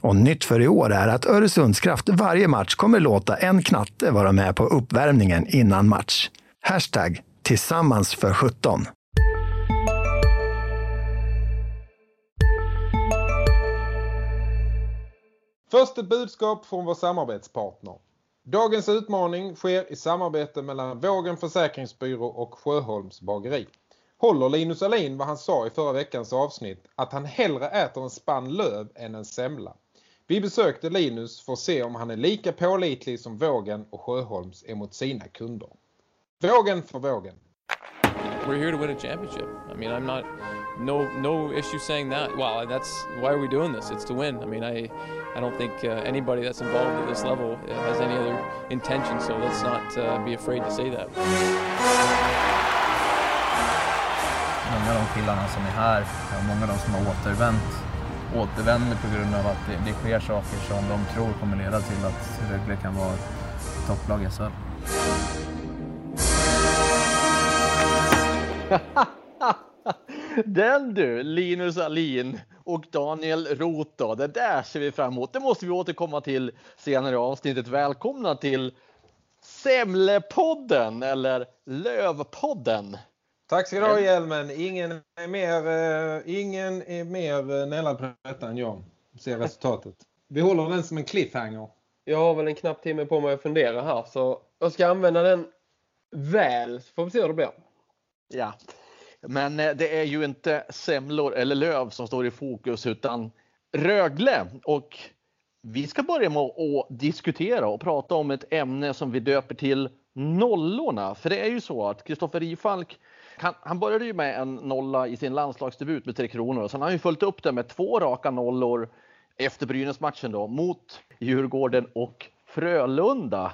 Och nytt för i år är att Öresundskraft varje match kommer låta en knatte vara med på uppvärmningen innan match. Hashtag tillsammans för 17. Först ett budskap från vår samarbetspartner. Dagens utmaning sker i samarbete mellan Vågen Försäkringsbyrå och Sjöholms bageri. Håller Linus Alin vad han sa i förra veckans avsnitt att han hellre äter en spann löv än en semla. Vi besökte Linus för att se om han är lika pålitlig som Vågen och Sjöholms är mot sina kunder. Vågen för Vågen. We're here to win a championship. I mean, I'm not no no issue saying that. Well, that's why are we doing this? It's to win. I mean, I I don't think uh, anybody that's involved at this level uh, has any other intention. So let's not uh, be afraid to say that. Många av de killarna som är här, många av de som har återvänt, återvänder på grund av att det, det sker saker som de tror kommer leda till att Rögle kan vara ett topplag i SHL. Den du, Linus Alin och Daniel Roth då. Det där ser vi fram emot. Det måste vi återkomma till senare i avsnittet. Välkomna till Semlepodden eller Lövpodden. Tack ska du ha Hjelmen. Ingen är mer, uh, ingen är mer uh, nällad på detta än jag. Ser resultatet. Vi håller den som en cliffhanger. Jag har väl en knapp timme på mig att fundera här så jag ska använda den väl så får vi se hur det blir. Ja, men eh, det är ju inte semlor eller löv som står i fokus utan Rögle och vi ska börja med att diskutera och prata om ett ämne som vi döper till nollorna. För det är ju så att Kristoffer Rifalk han, han började ju med en nolla i sin landslagsdebut med Tre Kronor och sen har han ju följt upp det med två raka nollor efter Brynäs-matchen då mot Djurgården och Frölunda.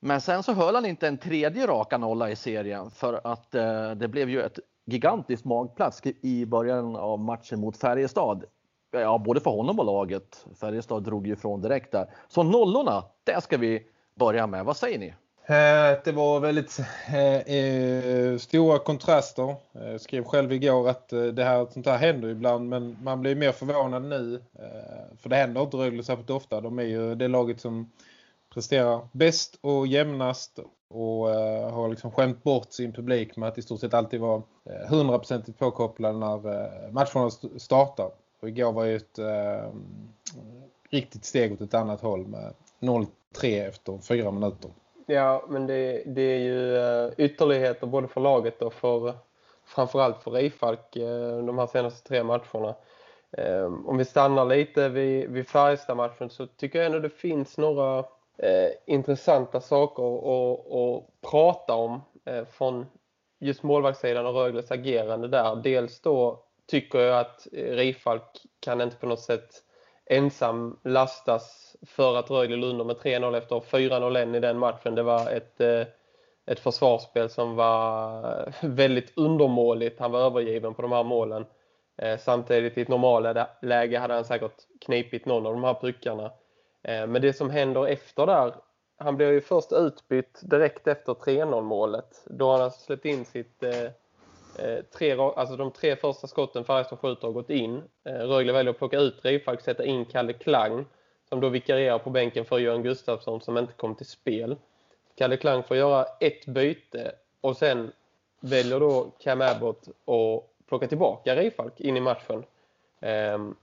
Men sen så höll han inte en tredje raka nolla i serien för att eh, det blev ju ett gigantiskt magplask i början av matchen mot Färjestad. Ja, både för honom och laget. Färjestad drog ju ifrån direkt där. Så nollorna, det ska vi börja med. Vad säger ni? Eh, det var väldigt eh, eh, stora kontraster. Jag skrev själv igår att det här, sånt här händer ibland men man blir mer förvånad nu. För det händer inte Rögle särskilt ofta. De är ju det laget som presterar bäst och jämnast och har liksom skämt bort sin publik med att i stort sett alltid vara hundraprocentigt uh, påkopplad när matcherna startar. Och igår var ju ett riktigt steg åt ett annat håll med 0-3 efter fyra minuter. Ja, men det, det är ju eh, ytterligheter både för laget och för framförallt för Rifalk eh, de här senaste tre matcherna. Eh, om vi stannar lite vid, vid Färjestad-matchen så tycker jag ändå det finns några eh, intressanta saker att prata om eh, från just målvaktssidan och Rögles agerande där. Dels då tycker jag att Rifalk kan inte på något sätt ensam lastas för att Rögle låg under med 3-0 efter 4-0 i den matchen. Det var ett, eh, ett försvarsspel som var eh, väldigt undermåligt. Han var övergiven på de här målen. Eh, samtidigt i ett normala läge hade han säkert knipit någon av de här puckarna. Men det som händer efter där, han blir ju först utbytt direkt efter 3-0 målet. Då han alltså släppt in sitt tre, alltså de tre första skotten Färjestad skjuter har gått in. Rögle väljer att plocka ut Rifalk, sätta in Kalle Klang som då vikarierar på bänken för Göran Gustafsson som inte kom till spel. Kalle Klang får göra ett byte och sen väljer då Cam Abbott att plocka tillbaka Rifalk in i matchen. Ehm,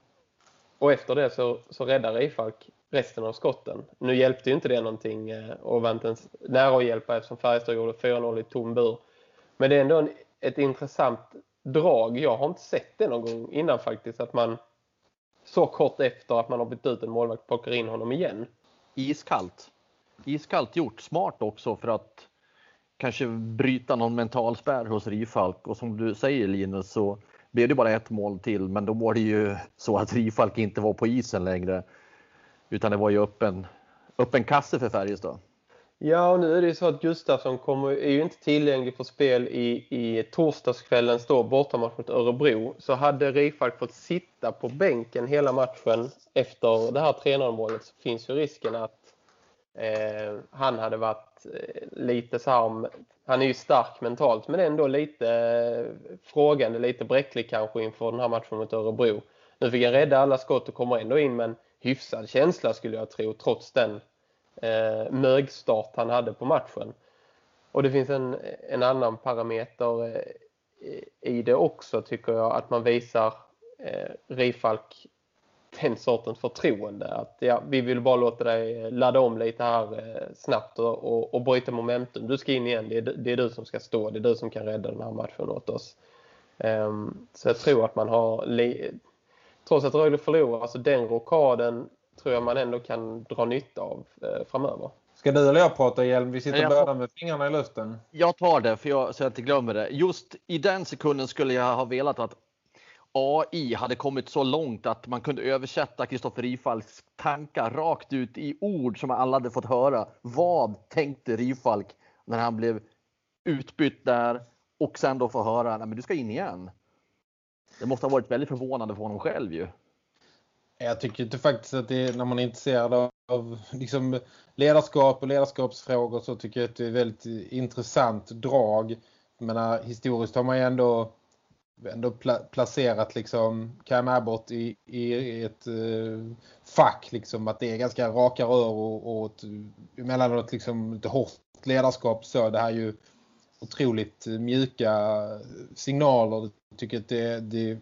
och efter det så, så räddar Rifalk resten av skotten. Nu hjälpte ju inte det någonting eh, och var inte ens nära att hjälpa eftersom Färjestad gjorde 4-0 i tom bur. Men det är ändå en, ett intressant drag. Jag har inte sett det någon gång innan faktiskt att man så kort efter att man har bytt ut en målvakt plockar in honom igen. Iskallt. Iskallt gjort. Smart också för att kanske bryta någon mental spärr hos Rifalk. Och som du säger Linus så blev det bara ett mål till men då var det ju så att Rifalk inte var på isen längre. Utan det var ju öppen, öppen kasse för Färjestad. Ja, och nu är det ju så att Gustafsson kommer, är ju inte tillgänglig för spel i, i torsdagskvällens då bortamatch mot Örebro. Så hade Rifalk fått sitta på bänken hela matchen efter det här 3-0-målet så finns ju risken att eh, han hade varit eh, lite så här, han är ju stark mentalt men ändå lite eh, frågande, lite bräcklig kanske inför den här matchen mot Örebro. Nu fick han rädda alla skott och kommer ändå in med en hyfsad känsla skulle jag tro trots den eh, mögstart han hade på matchen. Och det finns en, en annan parameter eh, i det också tycker jag att man visar eh, Rifalk den sortens förtroende. Att ja, vi vill bara låta dig ladda om lite här eh, snabbt och, och, och bryta momentum. Du ska in igen, det är, det är du som ska stå, det är du som kan rädda den här matchen åt oss. Um, så jag tror att man har, trots att Rögle förlorar, alltså den rokaden tror jag man ändå kan dra nytta av eh, framöver. Ska du eller jag prata Hjelm? Vi sitter jag... båda med fingrarna i luften. Jag tar det för jag, så jag inte glömmer det. Just i den sekunden skulle jag ha velat att AI hade kommit så långt att man kunde översätta Kristoffer Rifalks tankar rakt ut i ord som alla hade fått höra. Vad tänkte Rifalk när han blev utbytt där och sen då få höra att du ska in igen. Det måste ha varit väldigt förvånande för honom själv ju. Jag tycker inte faktiskt att det när man är intresserad av liksom ledarskap och ledarskapsfrågor så tycker jag att det är väldigt intressant drag. Jag menar, historiskt har man ju ändå, ändå pla placerat liksom Cam Abbott i, i ett eh, fack liksom att det är ganska raka rör och, och ett, emellanåt liksom lite hårt ledarskap så det här är ju otroligt mjuka signaler. Jag tycker att det, det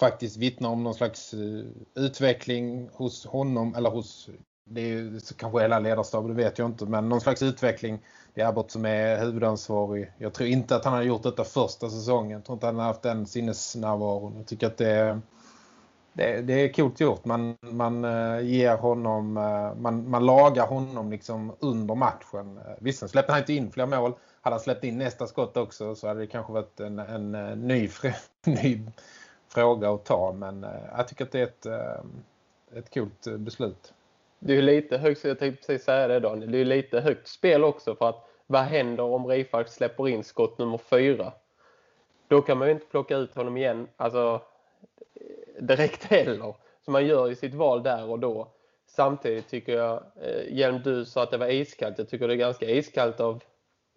faktiskt vittnar om någon slags eh, utveckling hos honom eller hos det är ju kanske hela ledarstaben, det vet jag inte men någon slags utveckling det är Abbott som är huvudansvarig. Jag tror inte att han har gjort detta första säsongen. Jag tror inte att han har haft den sinnesnärvaron. Jag tycker att det är, det, det är coolt gjort. Man, man eh, ger honom, eh, man, man lagar honom liksom under matchen. Visst, släppte han inte in fler mål. Hade han släppt in nästa skott också så hade det kanske varit en, en, en ny, ny fråga att ta. Men eh, jag tycker att det är ett, eh, ett coolt eh, beslut. Det är lite högt, jag tänkte precis säga det Daniel, det är lite högt spel också för att vad händer om Rifalk släpper in skott nummer fyra? Då kan man ju inte plocka ut honom igen, alltså direkt heller. Så man gör ju sitt val där och då. Samtidigt tycker jag, Hjelm du sa att det var iskallt, jag tycker det är ganska iskallt av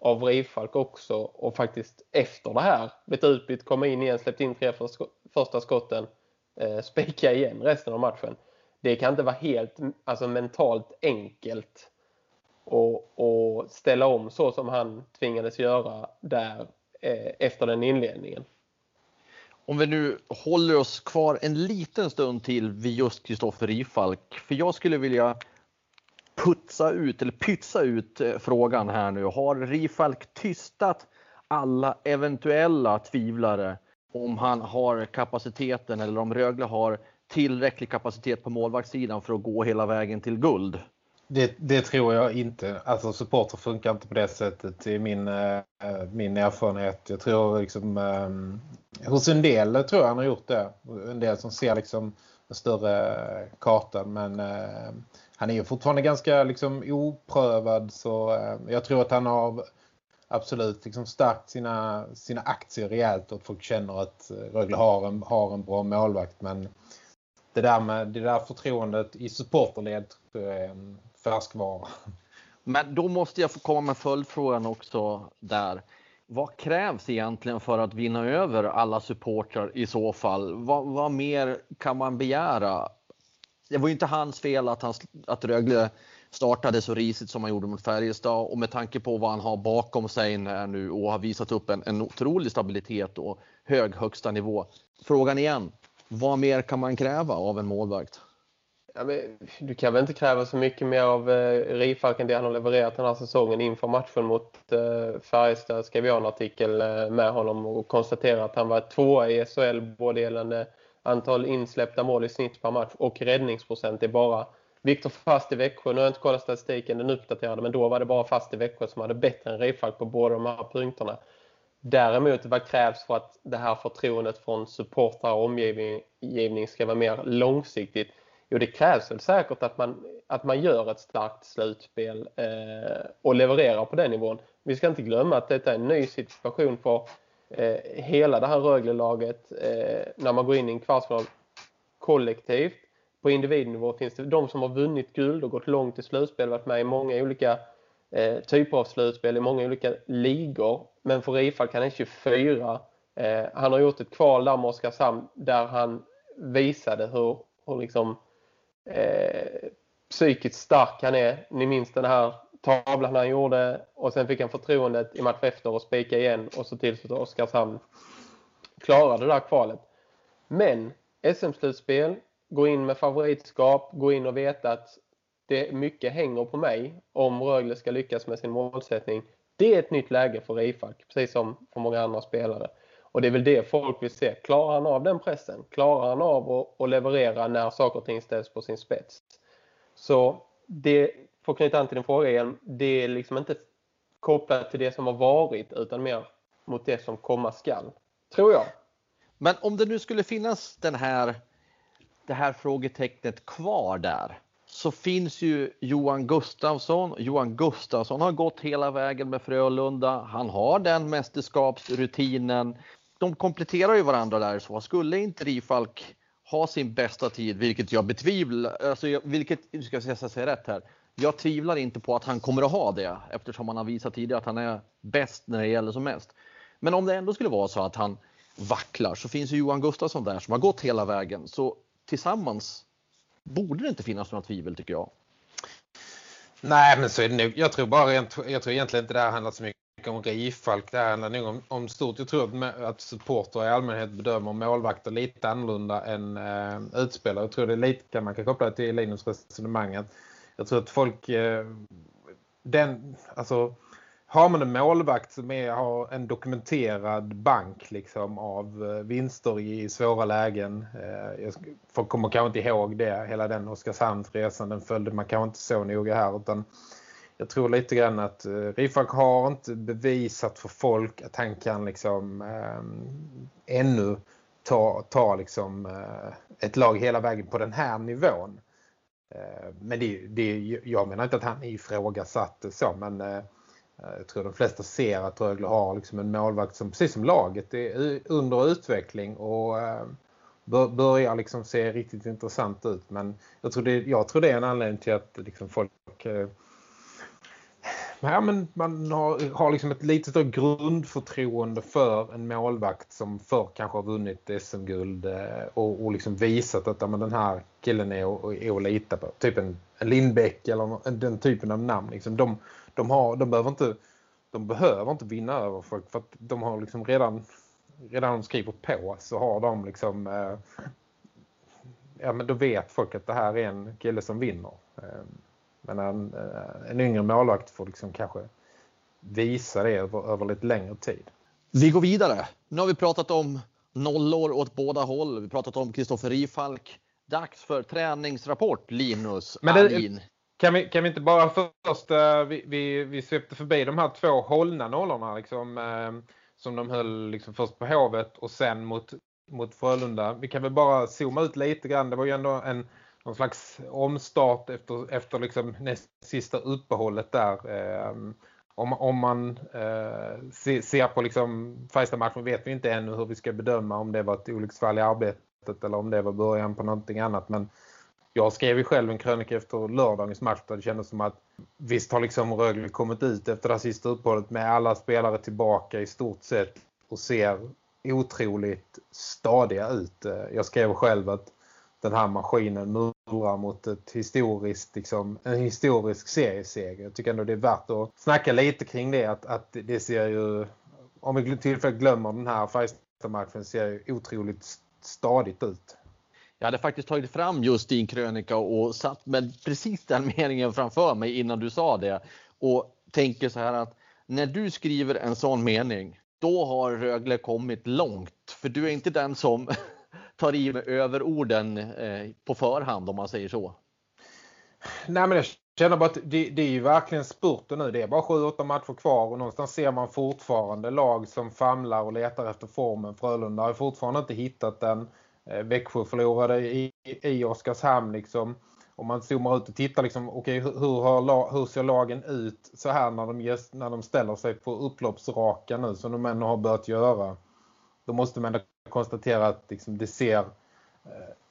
av Rifalk också och faktiskt efter det här blivit utbytt, komma in igen, släppt in tre första skotten, eh, spika igen resten av matchen. Det kan inte vara helt alltså mentalt enkelt att ställa om så som han tvingades göra där eh, efter den inledningen. Om vi nu håller oss kvar en liten stund till vid just Kristoffer Rifalk. För jag skulle vilja putsa ut eller pytsa ut eh, frågan här nu. Har Rifalk tystat alla eventuella tvivlare om han har kapaciteten eller om Rögle har tillräcklig kapacitet på målvaktssidan för att gå hela vägen till guld? Det, det tror jag inte. Alltså supporter funkar inte på det sättet i min, äh, min erfarenhet. Jag tror liksom äh, hos en del tror jag han har gjort det. En del som ser liksom den större kartan. men äh, han är ju fortfarande ganska liksom oprövad så eh, jag tror att han har absolut liksom stärkt sina, sina aktier rejält och att folk känner att eh, Rögle har en, har en bra målvakt men det där med det där förtroendet i supporterled tror jag är en färskvara. Men då måste jag få komma med följdfrågan också där. Vad krävs egentligen för att vinna över alla supportrar i så fall? Vad, vad mer kan man begära det var ju inte hans fel att, han, att Rögle startade så risigt som han gjorde mot Färjestad och med tanke på vad han har bakom sig nu och har visat upp en, en otrolig stabilitet och hög högsta nivå. Frågan igen, vad mer kan man kräva av en målvakt? Ja, du kan väl inte kräva så mycket mer av eh, Rifalk än det han har levererat den här säsongen inför matchen mot eh, Färjestad. Skrev jag en artikel eh, med honom och konstaterade att han var tvåa i SHL både gällande antal insläppta mål i snitt per match och räddningsprocent är bara Viktor Fast i Växjö, nu har jag inte kollat statistiken, den uppdaterade, men då var det bara Fast i Växjö som hade bättre än Rifalk på båda de här punkterna. Däremot, vad krävs för att det här förtroendet från supportrar och omgivning ska vara mer långsiktigt? Jo, det krävs väl säkert att man, att man gör ett starkt slutspel eh, och levererar på den nivån. Vi ska inte glömma att detta är en ny situation för eh, hela det här Rögle-laget eh, när man går in i en kvartsfinal kollektivt. På individnivå finns det de som har vunnit guld och gått långt i slutspel, varit med i många olika eh, typer av slutspel, i många olika ligor. Men för Rifalk, han är 24. Eh, han har gjort ett kval där med Oskarshamn där han visade hur, hur liksom, eh, psykiskt stark han är. Ni minns den här tavlan han gjorde och sen fick han förtroendet i match efter att spika igen och så till så att Oskarshamn klarade det där kvalet. Men SM-slutspel, gå in med favoritskap, gå in och veta att det mycket hänger på mig om Rögle ska lyckas med sin målsättning. Det är ett nytt läge för Rifalk, precis som för många andra spelare. Och det är väl det folk vill se. Klarar han av den pressen? Klarar han av att, att leverera när saker och ting ställs på sin spets? Så det, för att knyta an till din fråga igen, det är liksom inte kopplat till det som har varit utan mer mot det som komma skall. Tror jag. Men om det nu skulle finnas den här, det här frågetecknet kvar där så finns ju Johan Gustafsson. Johan Gustafsson har gått hela vägen med Frölunda. Han har den mästerskapsrutinen. De kompletterar ju varandra där så skulle inte Rifalk ha sin bästa tid, vilket jag betvivlar, alltså vilket, nu ska jag säga rätt här. Jag tvivlar inte på att han kommer att ha det eftersom han har visat tidigare att han är bäst när det gäller som mest. Men om det ändå skulle vara så att han vacklar så finns ju Johan Gustafsson där som har gått hela vägen. Så tillsammans borde det inte finnas några tvivel tycker jag. Nej, men så är det nog. Jag tror bara jag tror egentligen inte det här handlar så mycket om Rifalk. Det här handlar nog om, om stort. Jag tror att, att supporter i allmänhet bedömer målvakter lite annorlunda än eh, utspelare. Jag tror det är lite kan man kan koppla till Linus resonemanget. Jag tror att folk eh, den, alltså har man en målvakt som är, har en dokumenterad bank liksom, av eh, vinster i svåra lägen. Eh, jag folk kommer kanske inte ihåg det. Hela den Oskarshamnsresan den följde man kanske inte så noga här. Utan jag tror lite grann att Rifak Rifalk har inte bevisat för folk att han kan liksom eh, ännu ta, ta liksom, eh, ett lag hela vägen på den här nivån. Eh, men det, det, jag menar inte att han är ifrågasatt så men eh, jag tror de flesta ser att Rögle har liksom en målvakt som precis som laget är under utveckling och eh, börjar liksom se riktigt intressant ut. Men jag tror det, jag tror det är en anledning till att liksom folk ja, men man har, har liksom ett lite större grundförtroende för en målvakt som förr kanske har vunnit SM-guld eh, och, och liksom visat att ja, men den här killen är, är att lita på. Typ en, en Lindbäck eller den typen av namn. Liksom de, de, har, de, behöver inte, de behöver inte vinna över folk för att de har liksom redan, redan de skriver på så har de liksom eh, ja men då vet folk att det här är en kille som vinner. Ehm, Eh, men en, eh, en yngre målvakt får liksom kanske visa det över, över lite längre tid. Vi går vidare. Nu har vi pratat om nollor åt båda håll. Vi har pratat om Kristoffer Rifalk. Dags för träningsrapport, Linus Men det, kan, vi, kan vi inte bara först, uh, vi, vi, vi svepte förbi de här två hållna nollorna liksom, uh, som de höll liksom först på Hovet och sen mot, mot Frölunda. Vi kan väl bara zooma ut lite grann. Det var ju ändå en någon slags omstart efter, efter liksom näst sista uppehållet där. Eh, om, om man eh, se, ser på liksom Färjestad-matchen vet vi inte ännu hur vi ska bedöma om det var ett olycksfall i arbetet eller om det var början på någonting annat. Men jag skrev ju själv en krönika efter lördagens match där det kändes som att visst har liksom Rögle kommit ut efter det sista uppehållet med alla spelare tillbaka i stort sett och ser otroligt stadiga ut. Eh, jag skrev själv att den här maskinen förlora mot ett historiskt, liksom, en historisk serieseger. Jag tycker ändå det är värt att snacka lite kring det. Att, att det ser ju, om vi tillfälligt glömmer den här Färjestad-matchen, ser ju otroligt stadigt ut. Jag hade faktiskt tagit fram just din krönika och satt med precis den meningen framför mig innan du sa det. Och tänker så här att när du skriver en sån mening, då har Rögle kommit långt. För du är inte den som tar i med överorden eh, på förhand om man säger så? Nej men jag känner bara att det, det är ju verkligen spurten nu. Det är bara 7-8 matcher kvar och någonstans ser man fortfarande lag som famlar och letar efter formen. Frölunda har fortfarande inte hittat den. Eh, Växjö förlorade i, i Oskarshamn liksom. Om man zoomar ut och tittar liksom, okay, hur, hur, hur ser lagen ut så här när de, ges, när de ställer sig på upploppsraka nu som de ändå har börjat göra. Då måste man konstatera att liksom, det ser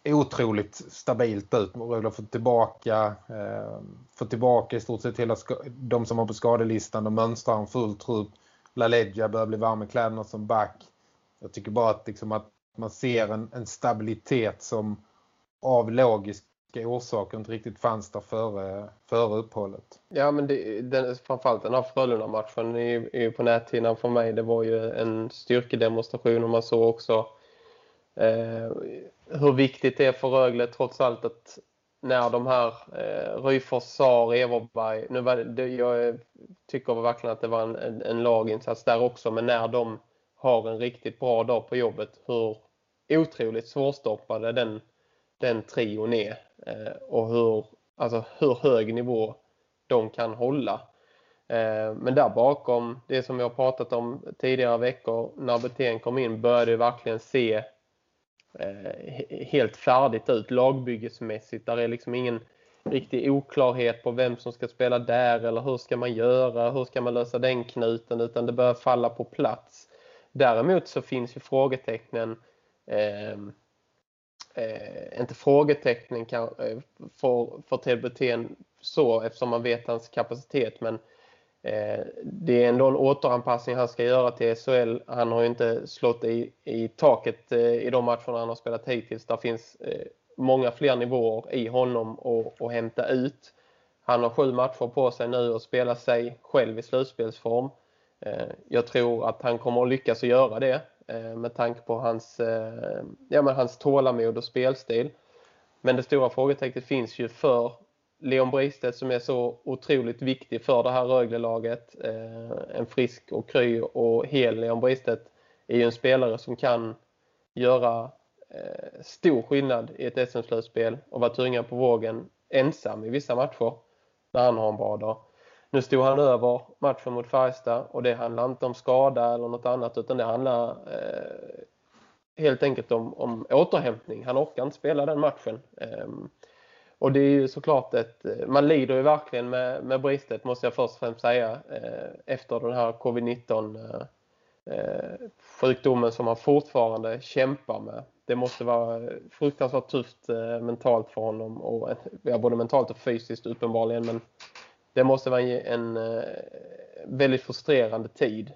eh, otroligt stabilt ut. Rögle har fått tillbaka, eh, fått tillbaka i stort sett hela de som har på skadelistan De mönstrar en full trupp. LaLeggia börjar bli varm i kläderna som back. Jag tycker bara att, liksom, att man ser en, en stabilitet som av logisk orsaker inte riktigt fanns där före, före uppehållet. Ja, men det, den, framförallt den här Frölunda-matchen är, är på näthinnan för mig. Det var ju en styrkedemonstration och man såg också eh, hur viktigt det är för Rögle trots allt att när de här eh, Ryfors, Sar, Everberg, nu var det, jag tycker verkligen att det var en, en, en laginsats där också, men när de har en riktigt bra dag på jobbet, hur otroligt svårstoppade den, den trion är Eh, och hur, alltså hur hög nivå de kan hålla. Eh, men där bakom, det som vi har pratat om tidigare veckor, när Betén kom in började det verkligen se eh, helt färdigt ut lagbyggesmässigt. Där är liksom ingen riktig oklarhet på vem som ska spela där eller hur ska man göra, hur ska man lösa den knuten utan det börjar falla på plats. Däremot så finns ju frågetecknen eh, eh, inte frågetecknen kan, eh, för, för Ted Brithén så eftersom man vet hans kapacitet men eh, det är ändå en återanpassning han ska göra till SHL. Han har ju inte slått i, i taket eh, i de matcherna han har spelat hittills. Där finns eh, många fler nivåer i honom att hämta ut. Han har sju matcher på sig nu att spela sig själv i slutspelsform. Eh, jag tror att han kommer att lyckas att göra det Eh, med tanke på hans, eh, ja, men hans tålamod och spelstil. Men det stora frågetecknet finns ju för Leon Bristedt som är så otroligt viktig för det här Rögle-laget. Eh, en frisk och kry och hel Leon Bristedt är ju en spelare som kan göra stor skillnad i ett SM-slutspel och vara tunga på vågen ensam i vissa matcher när han har en bra dag. Nu stod han över matchen mot Färjestad och det handlar inte om skada eller något annat utan det handlar eh, helt enkelt om, om återhämtning. Han orkar inte spela den matchen. Eh, och det är ju såklart ett, man lider ju verkligen med, med bristet måste jag först och främst säga eh, efter den här covid-19 eh, eh, sjukdomen som han fortfarande kämpar med. Det måste vara fruktansvärt tufft eh, mentalt för honom och ja, både mentalt och fysiskt uppenbarligen men det måste vara en eh, väldigt frustrerande tid.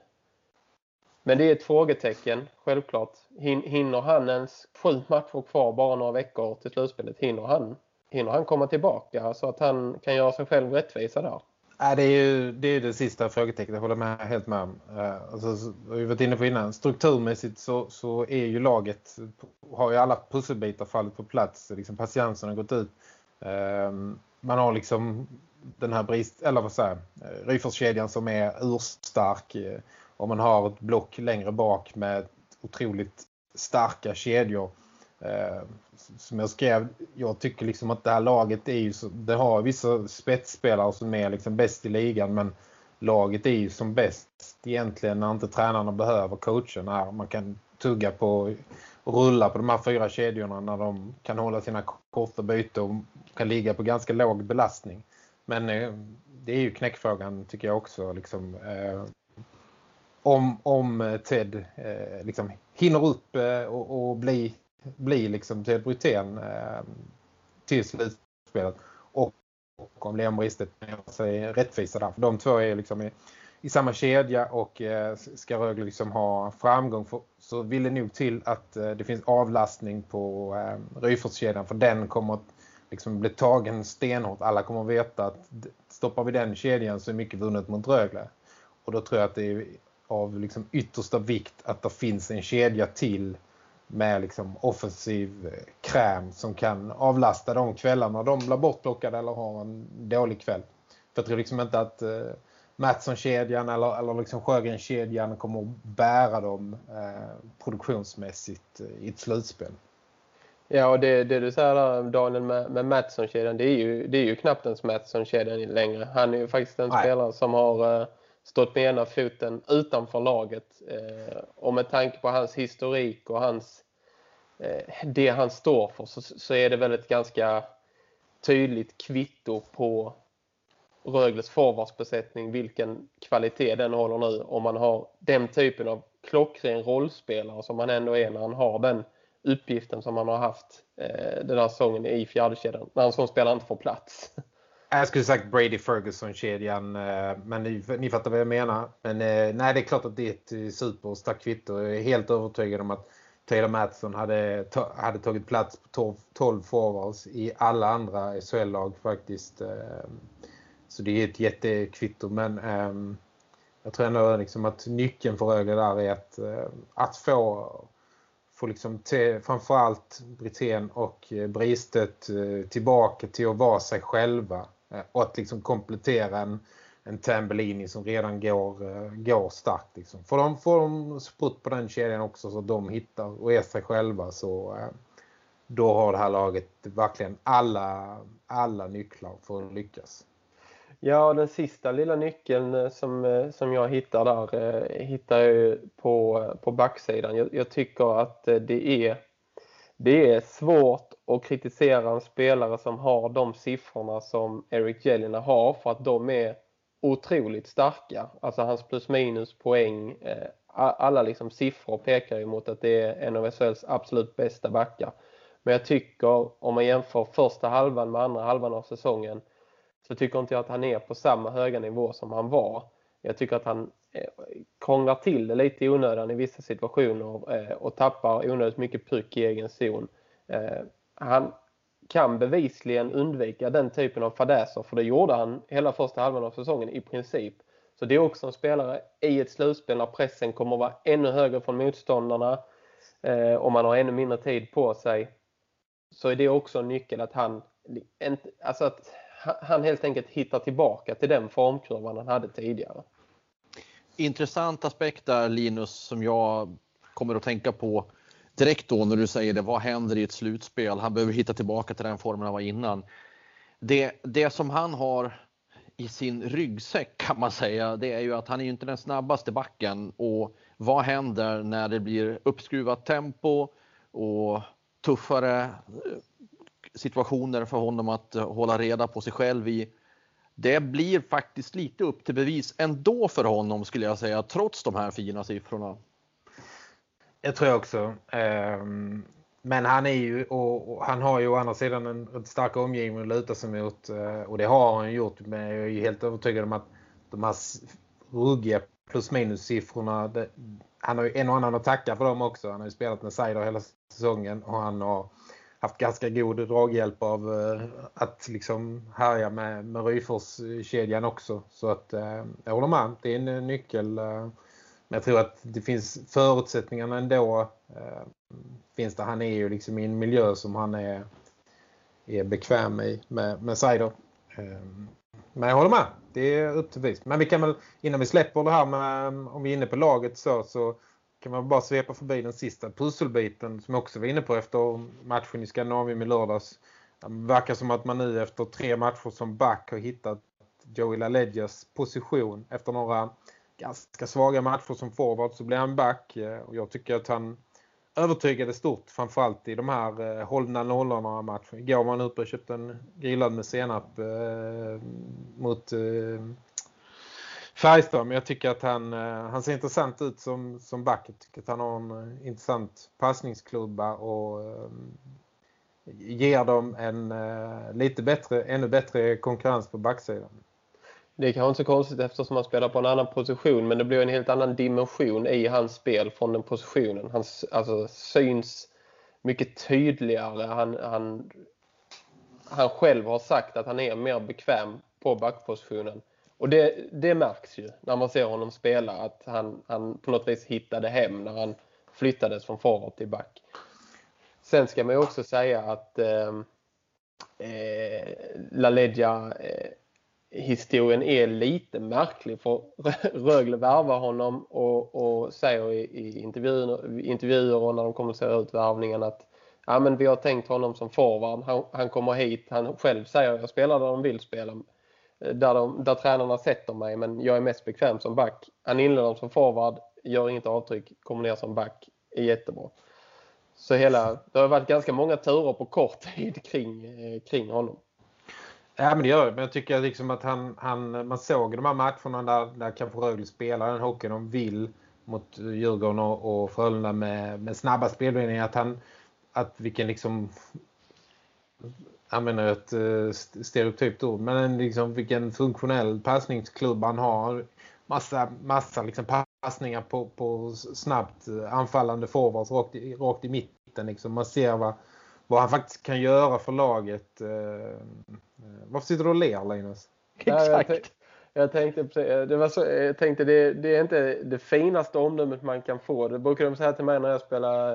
Men det är ett frågetecken, självklart. Hinner han ens sju matcher kvar, bara några veckor till slutspelet, hinner han, hinner han komma tillbaka så att han kan göra sig själv rättvisa där? Nej, det är ju det, är det sista frågetecknet, jag håller med helt med om. Eh, alltså, vi har varit inne på innan, strukturmässigt så, så är ju laget, har ju alla pusselbitar fallit på plats. Liksom patiensen har gått ut. Ehm, man har liksom den här brist, eller vad säger eh, Ryforskedjan som är urstark eh, och man har ett block längre bak med otroligt starka kedjor. Eh, som jag skrev, jag tycker liksom att det här laget är ju så, det har vissa spetsspelare som är liksom bäst i ligan men laget är ju som bäst egentligen när inte tränarna behöver coachen här. Man kan tugga på rulla på de här fyra kedjorna när de kan hålla sina korta byte och kan ligga på ganska låg belastning. Men eh, det är ju knäckfrågan tycker jag också. Liksom, eh, om, om eh, Ted eh, liksom hinner upp eh, och, och bli, bli liksom Ted Brutén eh, till slutspelet. Och, och om Leon Bristet gör sig rättvisa där. För de två är liksom i, i samma kedja och eh, ska Rögle liksom ha framgång för, så vill det nog till att eh, det finns avlastning på eh, Ryfordskedjan för den kommer att liksom bli tagen stenhårt. Alla kommer att veta att stoppar vi den kedjan så är mycket vunnet mot Rögle. Och då tror jag att det är av liksom yttersta vikt att det finns en kedja till med liksom offensiv eh, kräm som kan avlasta de kvällarna de blir bortplockade eller har en dålig kväll. För jag tror liksom inte att eh, Mattsson-kedjan eller, eller liksom Sjögren-kedjan kommer att bära dem eh, produktionsmässigt eh, i ett slutspel. Ja, och det, det du säger där Daniel med, med Mattsson-kedjan, det är ju, det är ju knappt ens Mattsson-kedjan längre. Han är ju faktiskt en Nej. spelare som har uh, stått med ena foten utanför laget. Uh, och med tanke på hans historik och hans eh, det han står för så, så är det väl ett ganska tydligt kvitto på Rögles forwardsbesättning vilken kvalitet den håller nu om man har den typen av klockren rollspelare som man ändå är när han har den uppgiften som han har haft eh, den här säsongen i fjärdekedjan när en sån spelare inte får plats. Jag skulle sagt Brady Ferguson-kedjan, eh, men ni, ni fattar vad jag menar. Men eh, nej, det är klart att det är ett eh, superstarkt kvitto. Jag är helt övertygad om att Taylor Matson hade, hade tagit plats på 12, 12 forwards i alla andra SHL-lag faktiskt. Eh, så det är ett jättekvitto, men ehm, jag tror ändå liksom att nyckeln för Rögle där är att, eh, att få få liksom te, framförallt Britén och eh, Bristet eh, tillbaka till att vara sig själva. Eh, och att liksom komplettera en, en Tambellini som redan går, går starkt. Liksom. Får de, får de sprutt på den kedjan också så att de hittar och är sig själva så då har det här laget verkligen alla, alla nycklar för att lyckas. Ja, den sista lilla nyckeln eh, som, eh, som jag hittar där eh, hittar jag på, på backsidan. Jag, jag tycker att det är, det är svårt att kritisera en spelare som har de siffrorna som Eric Jelena har för att de är otroligt starka. Alltså hans plus minus poäng, alla liksom siffror pekar ju mot att det är en av SHLs absolut bästa backar. Men jag tycker, om man jämför första halvan med andra halvan av säsongen, så tycker inte jag att han är på samma höga nivå som han var. Jag tycker att han eh, krånglar till det lite i onödan i vissa situationer eh, och tappar onödigt mycket puck i egen zon eh, han kan bevisligen undvika den typen av fadäser för det gjorde han hela första halvan av säsongen i princip. Så det är också en spelare i ett slutspel när pressen kommer att vara ännu högre från motståndarna och man har ännu mindre tid på sig. Så är det också en nyckel att han, alltså att han helt enkelt hittar tillbaka till den formkurvan han hade tidigare. Intressant aspekt där Linus som jag kommer att tänka på direkt då när du säger det, vad händer i ett slutspel? Han behöver hitta tillbaka till den formen han var innan. Det, det som han har i sin ryggsäck kan man säga, det är ju att han är ju inte den snabbaste backen och vad händer när det blir uppskruvat tempo och tuffare situationer för honom att eh, hålla reda på sig själv i. Det blir faktiskt lite upp till bevis ändå för honom skulle jag säga, trots de här fina siffrorna. Jag tror jag också. Ehm, men han är ju, och, han har ju å andra sidan en, stark omgivning att luta sig mot. Eh, och det har han gjort. Men jag är helt övertygad om att de här ruggiga plus minus siffrorna. Det, han har ju en och annan att tacka för dem också. Han har ju spelat med Seider hela säsongen. Och han har haft ganska god draghjälp av eh, att liksom härja med, med Ryfors-kedjan också. Så att eh, jag håller med. Det är en eh, nyckel men jag tror att det finns förutsättningarna ändå. Eh, finns det. Han är ju liksom i en miljö som han är, är bekväm i med, med Seider. Eh, men jag håller med. Det är upp till vis. Men vi kan väl, innan vi släpper det här med, om vi är inne på laget så, så kan man bara svepa förbi den sista pusselbiten som jag också var inne på efter matchen i Skandinavien med lördags. Det verkar som att man nu efter tre matcher som back har hittat Joey LaLeggias position efter några ganska svaga matcher som forward så blir han back. Eh, och jag tycker att han övertygade stort framförallt i de här eh, hållna nollorna matchen. Igår var han ute och köpte en grillad med senap eh, mot eh, Färjestad. Men jag tycker att han, eh, han ser intressant ut som, som back. Jag tycker att han har en eh, intressant passningsklubba och eh, ger dem en lite bättre, ännu bättre konkurrens på backsidan. Det är kanske inte så konstigt eftersom han spelar på en annan position men det blir en helt annan dimension i hans spel från den positionen. Han alltså, syns mycket tydligare. Han, han, han själv har sagt att han är mer bekväm på backpositionen. Och det, det märks ju när man ser honom spela att han, han på något vis hittade hem när han flyttades från forward till back. Sen ska man ju också säga att eh, eh, La Legia eh, historien är lite märklig för Rögle värvar honom och, och säger i, i intervjuer, intervjuer och när de kommunicerar ut värvningen att ja, men vi har tänkt honom som forward. Han, han kommer hit, han själv säger att jag spelar där de vill spela. Eh, där, de, där tränarna sätter mig men jag är mest bekväm som back. Han inleder som forward, gör inget avtryck, kommer ner som back, är jättebra. så hela, det har varit ganska många turer på kort tid kring, eh, kring honom. Ja men det gör det. Men jag tycker liksom att han, han, man såg de här matcherna där, där kanske Rögle spelar den hockeyn de vill mot Djurgården och, och Frölunda med, med snabba spelvändningar. Att han, att vilken liksom använder ett uh, stereotypt ord, men liksom vilken funktionell passningsklubb han har. Massa, massa liksom passningar på, på snabbt anfallande forwards rakt i, rakt i mitten. Liksom. Man ser vad, vad han faktiskt kan göra för laget. Uh, varför sitter du och ler, Linus? Exakt. Jag tänkte, det var så, jag tänkte det, det, är inte det finaste omdömet man kan få. Det brukar de säga till mig när jag spelar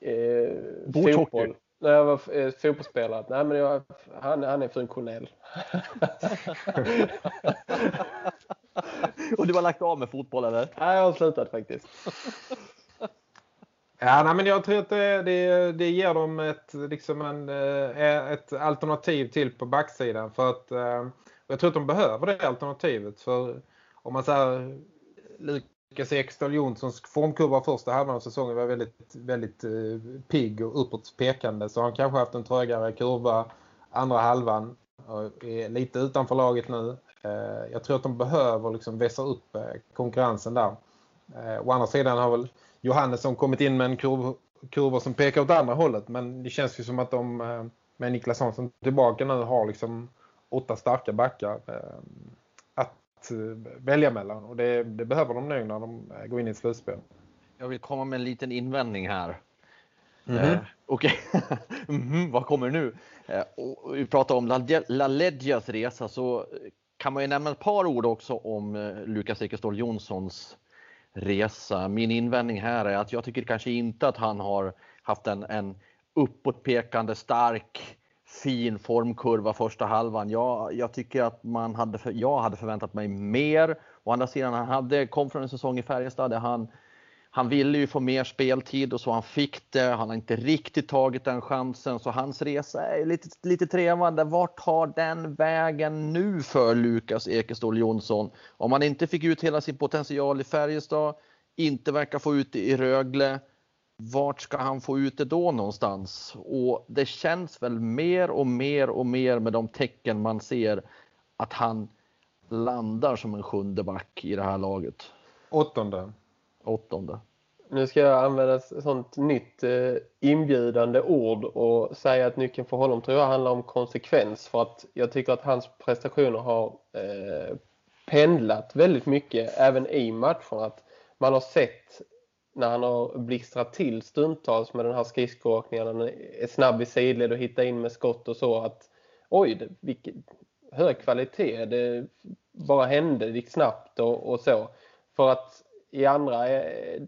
eh, fotboll när jag var eh, fotbollsspelare. Nej, men jag, han, han är funktionell. Och du har lagt av med fotboll eller? Nej, jag har slutat faktiskt. Ja, nej, men jag tror att det, det, det ger dem ett, liksom en, eh, ett alternativ till på backsidan. För att, eh, jag tror att de behöver det alternativet. För om man säger Lukas Ekstad Jonssons formkurva första halvan av säsongen var väldigt, väldigt eh, pigg och uppåt pekande. Så han kanske haft en trögare kurva andra halvan. Och är lite utanför laget nu. Eh, jag tror att de behöver liksom vässa upp eh, konkurrensen där. Eh, å andra sidan har väl Johannesson kommit in med en kurv, kurva som pekar åt andra hållet. Men det känns ju som att de eh, med Niklas Hansson tillbaka nu har liksom åtta starka backar. Eh, Eh, välja mellan. Och det, det behöver de nu när de går in i ett slutspel. Jag vill komma med en liten invändning här. Mm -hmm. eh, Okej, okay. mm -hmm, vad kommer nu? Eh, och vi pratar om Laledjas resa så kan man ju nämna ett par ord också om eh, Lukas Ekeståhl Jonssons resa. Min invändning här är att jag tycker kanske inte att han har haft en, en uppåtpekande stark fin formkurva första halvan. Jag, jag tycker att man hade, för, jag hade förväntat mig mer. Å andra sidan, han hade, kom från en säsong i Färjestad där han, han ville ju få mer speltid och så han fick det. Han har inte riktigt tagit den chansen så hans resa är lite, lite trevande. Vart tar den vägen nu för Lukas Ekeståhl Jonsson? Om han inte fick ut hela sin potential i Färjestad, inte verkar få ut det i Rögle vart ska han få ut det då någonstans? Och det känns väl mer och mer och mer med de tecken man ser att han landar som en sjunde back i det här laget. Åttonde. Åttonde. Nu ska jag använda ett sånt nytt eh, inbjudande ord och säga att nyckeln för honom tror jag handlar om konsekvens. För att jag tycker att hans prestationer har eh, pendlat väldigt mycket även i matchen. Att man har sett när han har blixtrat till stundtals med den här skridskoåkningen. Han är snabb i sidled och hittar in med skott och så. att Oj, det, vilken hög kvalitet. Det bara hände, det gick snabbt och, och så. För att i andra eh,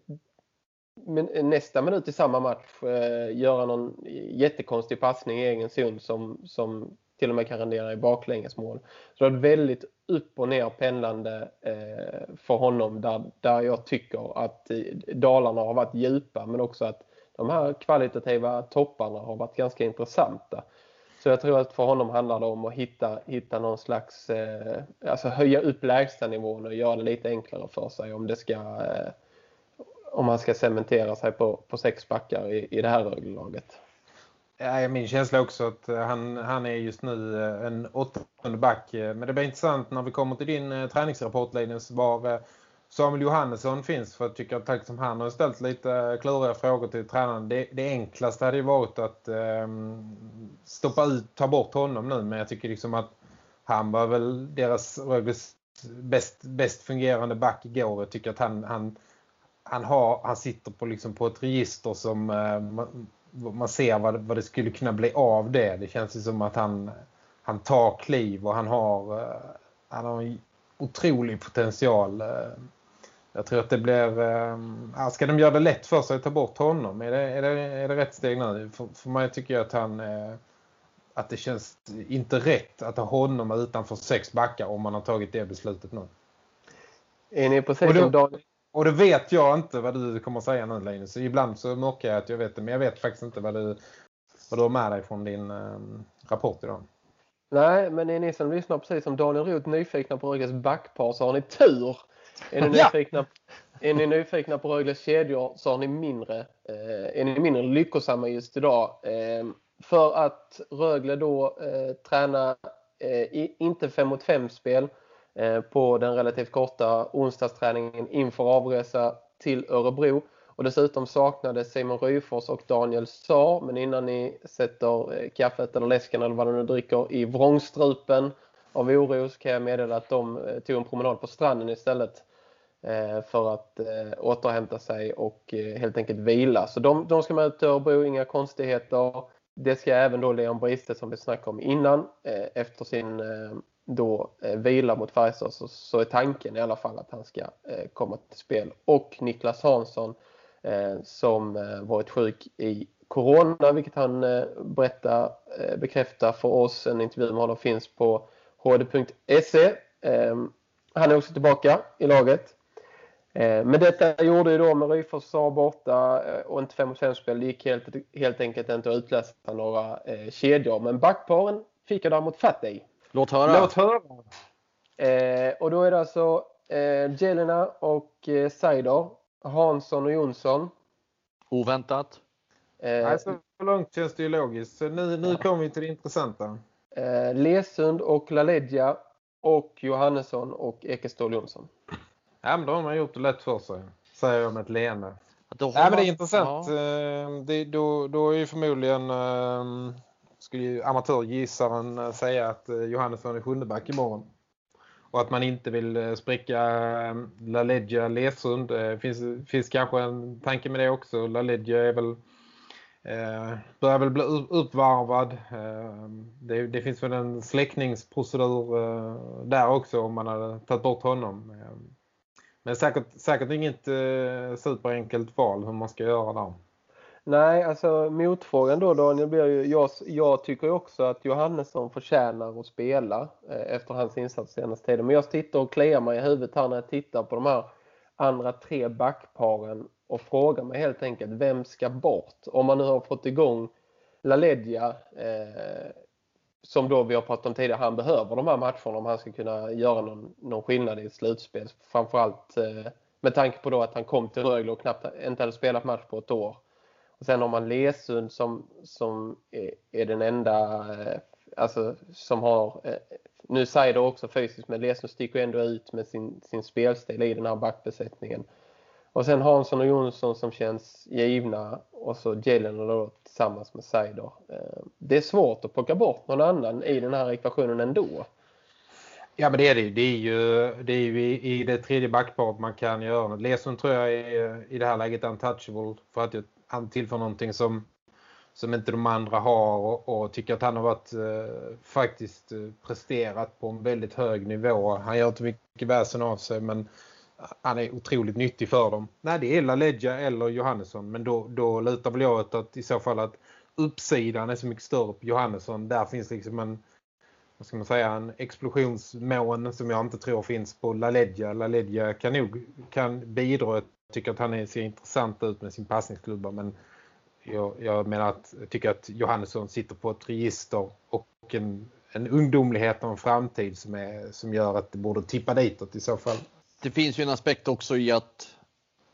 nästa minut i samma match eh, göra någon jättekonstig passning i egen zon som, som till och med kan rendera i baklängesmål. Så det är väldigt upp och ner pendlande eh, för honom där, där jag tycker att eh, dalarna har varit djupa men också att de här kvalitativa topparna har varit ganska intressanta. Så jag tror att för honom handlar det om att hitta, hitta någon slags, eh, alltså höja upp lägstanivån och göra det lite enklare för sig om det ska eh, om man ska cementera sig på, på sex backar i, i det här Rögle-laget. Ja, min känsla också att eh, han, han är just nu eh, en åttonde back. Eh, men det blir intressant när vi kommer till din träningsrapport Linus var Samuel Johannesson finns. För jag tycker att tack som han har ställt lite kluriga frågor till tränaren. Det, det enklaste hade ju varit att um, stoppa ut, ta bort honom nu. Men jag tycker liksom att han var väl deras bäst, bäst fungerande back igår. Jag tycker att han, han, han, har, han sitter på, liksom på ett register som uh, man ser vad, vad det skulle kunna bli av det. Det känns ju som att han, han tar kliv och han har, uh, han har en otrolig potential. Uh, jag tror att det blir... Uh, ska de göra det lätt för sig att ta bort honom? Är det, är det, är det rätt steg nu? För, för mig tycker jag att han... att det känns inte rätt att ha honom utanför sex backar om man har tagit det beslutet nu. Är ni precis som Daniel och det vet jag inte vad du kommer säga nu Linus. Ibland så mörkar jag att jag vet det. Men jag vet faktiskt inte vad du, vad du har med dig från din um, rapport idag. Nej, men är ni som lyssnar precis som Daniel Roth nyfikna på Rögles backpar så har ni tur. Är ni nyfikna, är ni nyfikna på Rögles kedjor så har ni mindre, eh, är ni mindre lyckosamma just idag. Eh, för att Rögle då eh, tränar eh, inte 5 mot 5 spel Eh, på den relativt korta onsdagsträningen inför avresa till Örebro. Och dessutom saknade Simon Ryfors och Daniel Saar. Men innan ni sätter eh, kaffet eller läsken eller vad ni nu dricker i vrångstrupen av oro så kan jag meddela att de eh, tog en promenad på stranden istället för att återhämta sig och helt enkelt vila. Så de, de ska med till Örebro, inga konstigheter. Det ska även då Leon Briste som vi snackade om innan efter sin då eh, vila mot Färjestad så, så är tanken i alla fall att han ska eh, komma till spel. Och Niklas Hansson Eh, som eh, varit sjuk i corona, vilket han eh, berättar, eh, bekräftar för oss. En intervju med honom finns på hd.se. Ehm, han är också tillbaka i laget. Ehm, men detta gjorde ju då med Ryfors sa borta och inte 5 mot 5 spel. Det gick helt, helt enkelt inte att utläsa några kedjor. Men backparen fick jag däremot fatt i. Låt höra. Låt höra. och då är det alltså Jelena och Seider Hansson och Jonsson. Oväntat. Eh, Nej, så långt känns det ju logiskt. Så nu, nu kommer vi till det intressanta. Eh, Lesund och Laledja och Johannesson och Ekestål Jonsson. Ja, men då har man gjort det lätt för sig. Säger jag med ett leende. Ja, men det är intressant. Ja. Eh, det, då, då är ju förmodligen äh, skulle ju amatörgissaren eh, säga att eh, Johannesson är sjundeback imorgon och att man inte vill eh, spricka spräcka La Legia Lesund. Det finns, finns kanske en tanke med det också. La Legia är väl eh, börjar väl bli uppvarvad. Eh, det, det, finns väl en släckningsprocedur eh, där också om man hade tagit bort honom. men säkert, säkert inget eh, superenkelt val hur man ska göra där. Nej, alltså motfrågan då Daniel blir ju, jag, jag tycker ju också att Johannesson förtjänar att spela eh, efter hans insats senaste tiden. Men jag sitter och kliar mig i huvudet här när jag tittar på de här andra tre backparen och frågar mig helt enkelt, vem ska bort? Om man nu har fått igång LaLeggia eh, som då vi har pratat om tidigare, han behöver de här matcherna om han ska kunna göra någon, någon skillnad i ett slutspel. Framförallt eh, med tanke på då att han kom till Rögle och knappt inte hade spelat match på ett år. Och sen har man Lesund som, som är, är den enda eh, alltså, som har eh, nu säger det också fysiskt men Lesund sticker ändå ut med sin, sin spelstil i den här backbesättningen. Och sen Hansson och Jonsson som känns givna och så Jelen och då tillsammans med Seider. Eh, det är svårt att plocka bort någon annan i den här ekvationen ändå. Ja men det är det Det är ju, det är ju i, i det tredje backparet man kan göra. Lesund tror jag är i det här läget untouchable för att jag han tillför någonting som, som inte de andra har och, och tycker att han har varit eh, faktiskt eh, presterat på en väldigt hög nivå. Han gör inte mycket väsen av sig men han är otroligt nyttig för dem. Nej, det är LaLeggia eller Johannesson men då, då lutar väl jag åt att i så fall att uppsidan är så mycket större på Johannesson. Där finns liksom en vad ska man säga, en explosionsmån som jag inte tror finns på LaLeggia. LaLeggia kan nog kan bidra tycker att han ser intressant ut med sin passningsklubba men jag, jag menar att jag tycker att Johannesson sitter på ett register och en, en ungdomlighet och en framtid som, är, som gör att det borde tippa ditåt i så fall. Det finns ju en aspekt också i att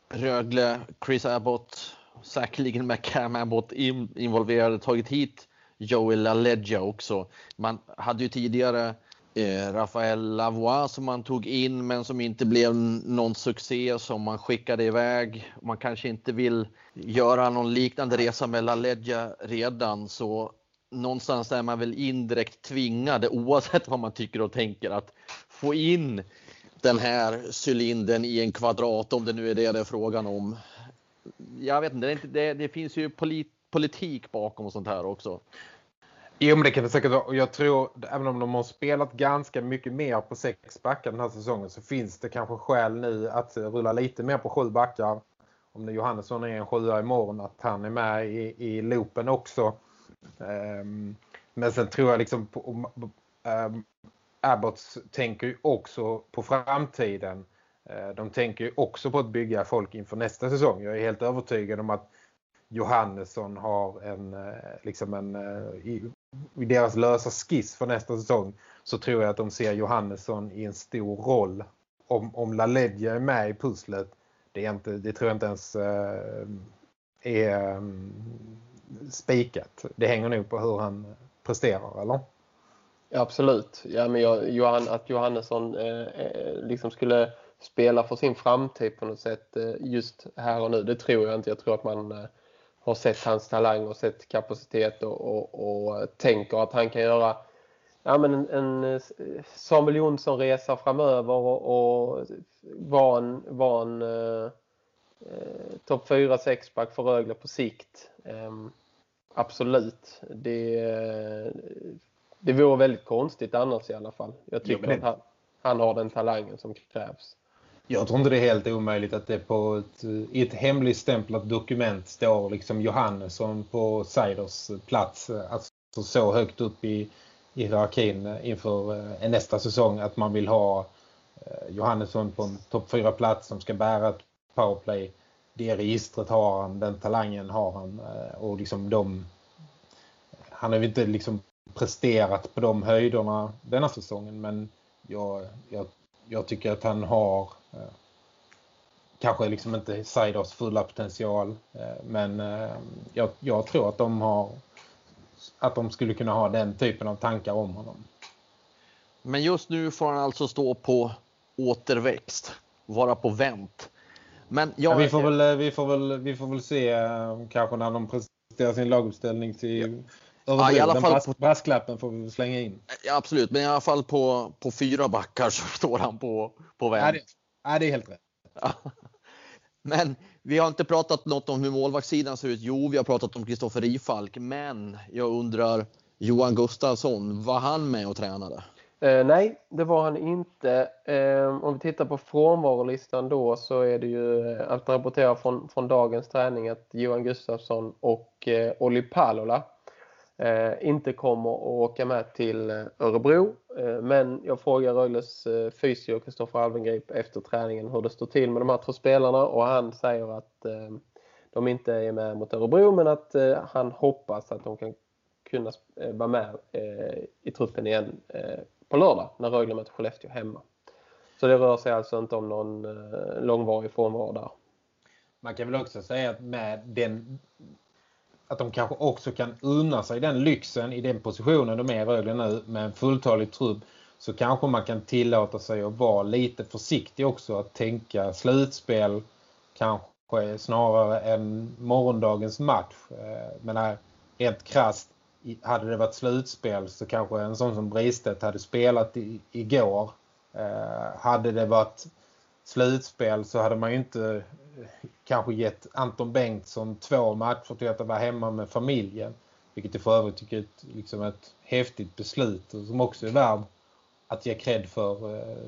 Rögle, Chris Abbott, säkerligen med Cam Abbott involverade, tagit hit Joel LaLeggia också. Man hade ju tidigare eh, Rafael Lavois som man tog in men som inte blev någon succé som man skickade iväg. Man kanske inte vill göra någon liknande resa med LaLeggia redan så någonstans är man väl indirekt tvingad oavsett vad man tycker och tänker att få in den här cylindern i en kvadrat om det nu är det det är frågan om. Jag vet inte, det, det, det finns ju polit, politik bakom och sånt här också. Jo men det kan det säkert vara. Och jag tror, även om de har spelat ganska mycket mer på sex backar den här säsongen så finns det kanske skäl nu att rulla lite mer på sju backar. Om det Johannesson är en sjua imorgon att han är med i, i loopen också. Um, men sen tror jag liksom på, um, ehm, Abbots tänker ju också på framtiden. Uh, de tänker ju också på att bygga folk inför nästa säsong. Jag är helt övertygad om att Johannesson har en, eh, liksom en, eh, i, i deras lösa skiss för nästa säsong så tror jag att de ser Johannesson i en stor roll. Om, om LaLeggia är med i pusslet det, är inte, det tror jag inte ens eh, är mm, spikat. Det hänger nog på hur han presterar, eller? Absolut. Ja, men jag, Johan, att Johannesson eh, liksom skulle spela för sin framtid på något sätt eh, just här och nu, det tror jag inte. Jag tror att man har sett hans talang och sett kapacitet och, och, och tänker att han kan göra ja, men en, en Samuel Jonsson-resa framöver och, och vara en, var en eh, topp 4-6 back för Rögle på sikt. Eh, absolut. Det, det vore väldigt konstigt annars i alla fall. Jag tycker ja, det... att han, han har den talangen som krävs. Jag tror inte det är helt omöjligt att det på ett, i ett hemligstämplat dokument står liksom Johannesson på Seiders plats. Alltså så högt upp i, i hierarkin inför eh, nästa säsong att man vill ha eh, Johannesson på en topp 4-plats som ska bära ett powerplay. Det registret har han, den talangen har han eh, och liksom de han har ju inte liksom presterat på de höjderna denna säsongen men jag, jag, jag tycker att han har kanske liksom inte Saiders fulla potential eh, men eh, jag, jag, tror att de har att de skulle kunna ha den typen av tankar om honom. Men just nu får han alltså stå på återväxt, vara på vänt. Men jag, ja, vi, får väl, vi, får väl, vi får väl se kanske när de presenterar sin laguppställning till Ja, i alla fall på... Brasklappen får vi slänga in. Ja, absolut, men i alla fall på, på fyra backar så står han på, på vänt. Ja, ja, det är helt rätt. Men vi har inte pratat något om hur målvaktssidan ser ut. Jo, vi har pratat om Kristoffer Rifalk, men jag undrar Johan Gustafsson, var han med och tränade? Eh, nej, det var han inte. Eh, om vi tittar på frånvarolistan då så är det ju eh, att rapportera från, från dagens träning att Johan Gustafsson och eh, Olli Palola Eh, inte kommer att åka med till eh, Örebro. Eh, men jag frågar Rögles eh, fysio Kristoffer Alvengrip efter träningen hur det står till med de här två spelarna och han säger att de inte är med mot Örebro men att han hoppas att de kan kunna vara med i truppen igen på lördag när Rögle möter Skellefteå hemma. Så det rör sig alltså inte om någon långvarig frånvaro där. Man kan väl också säga att med den att de kanske också kan unna sig den lyxen i den positionen de är i Rögle nu med en fulltalig trupp så kanske man kan tillåta sig att vara lite försiktig också att tänka slutspel kanske snarare än morgondagens match. Eh, men här, rent krast hade det varit slutspel så kanske en sån som Bristedt hade spelat i, igår. Eh, hade det varit slutspel så hade man ju inte eh, kanske gett Anton Bengtsson två matcher till att vara hemma med familjen. Vilket jag för övrigt tycker är ett, liksom ett häftigt beslut och som också är värd att ge cred för. Eh,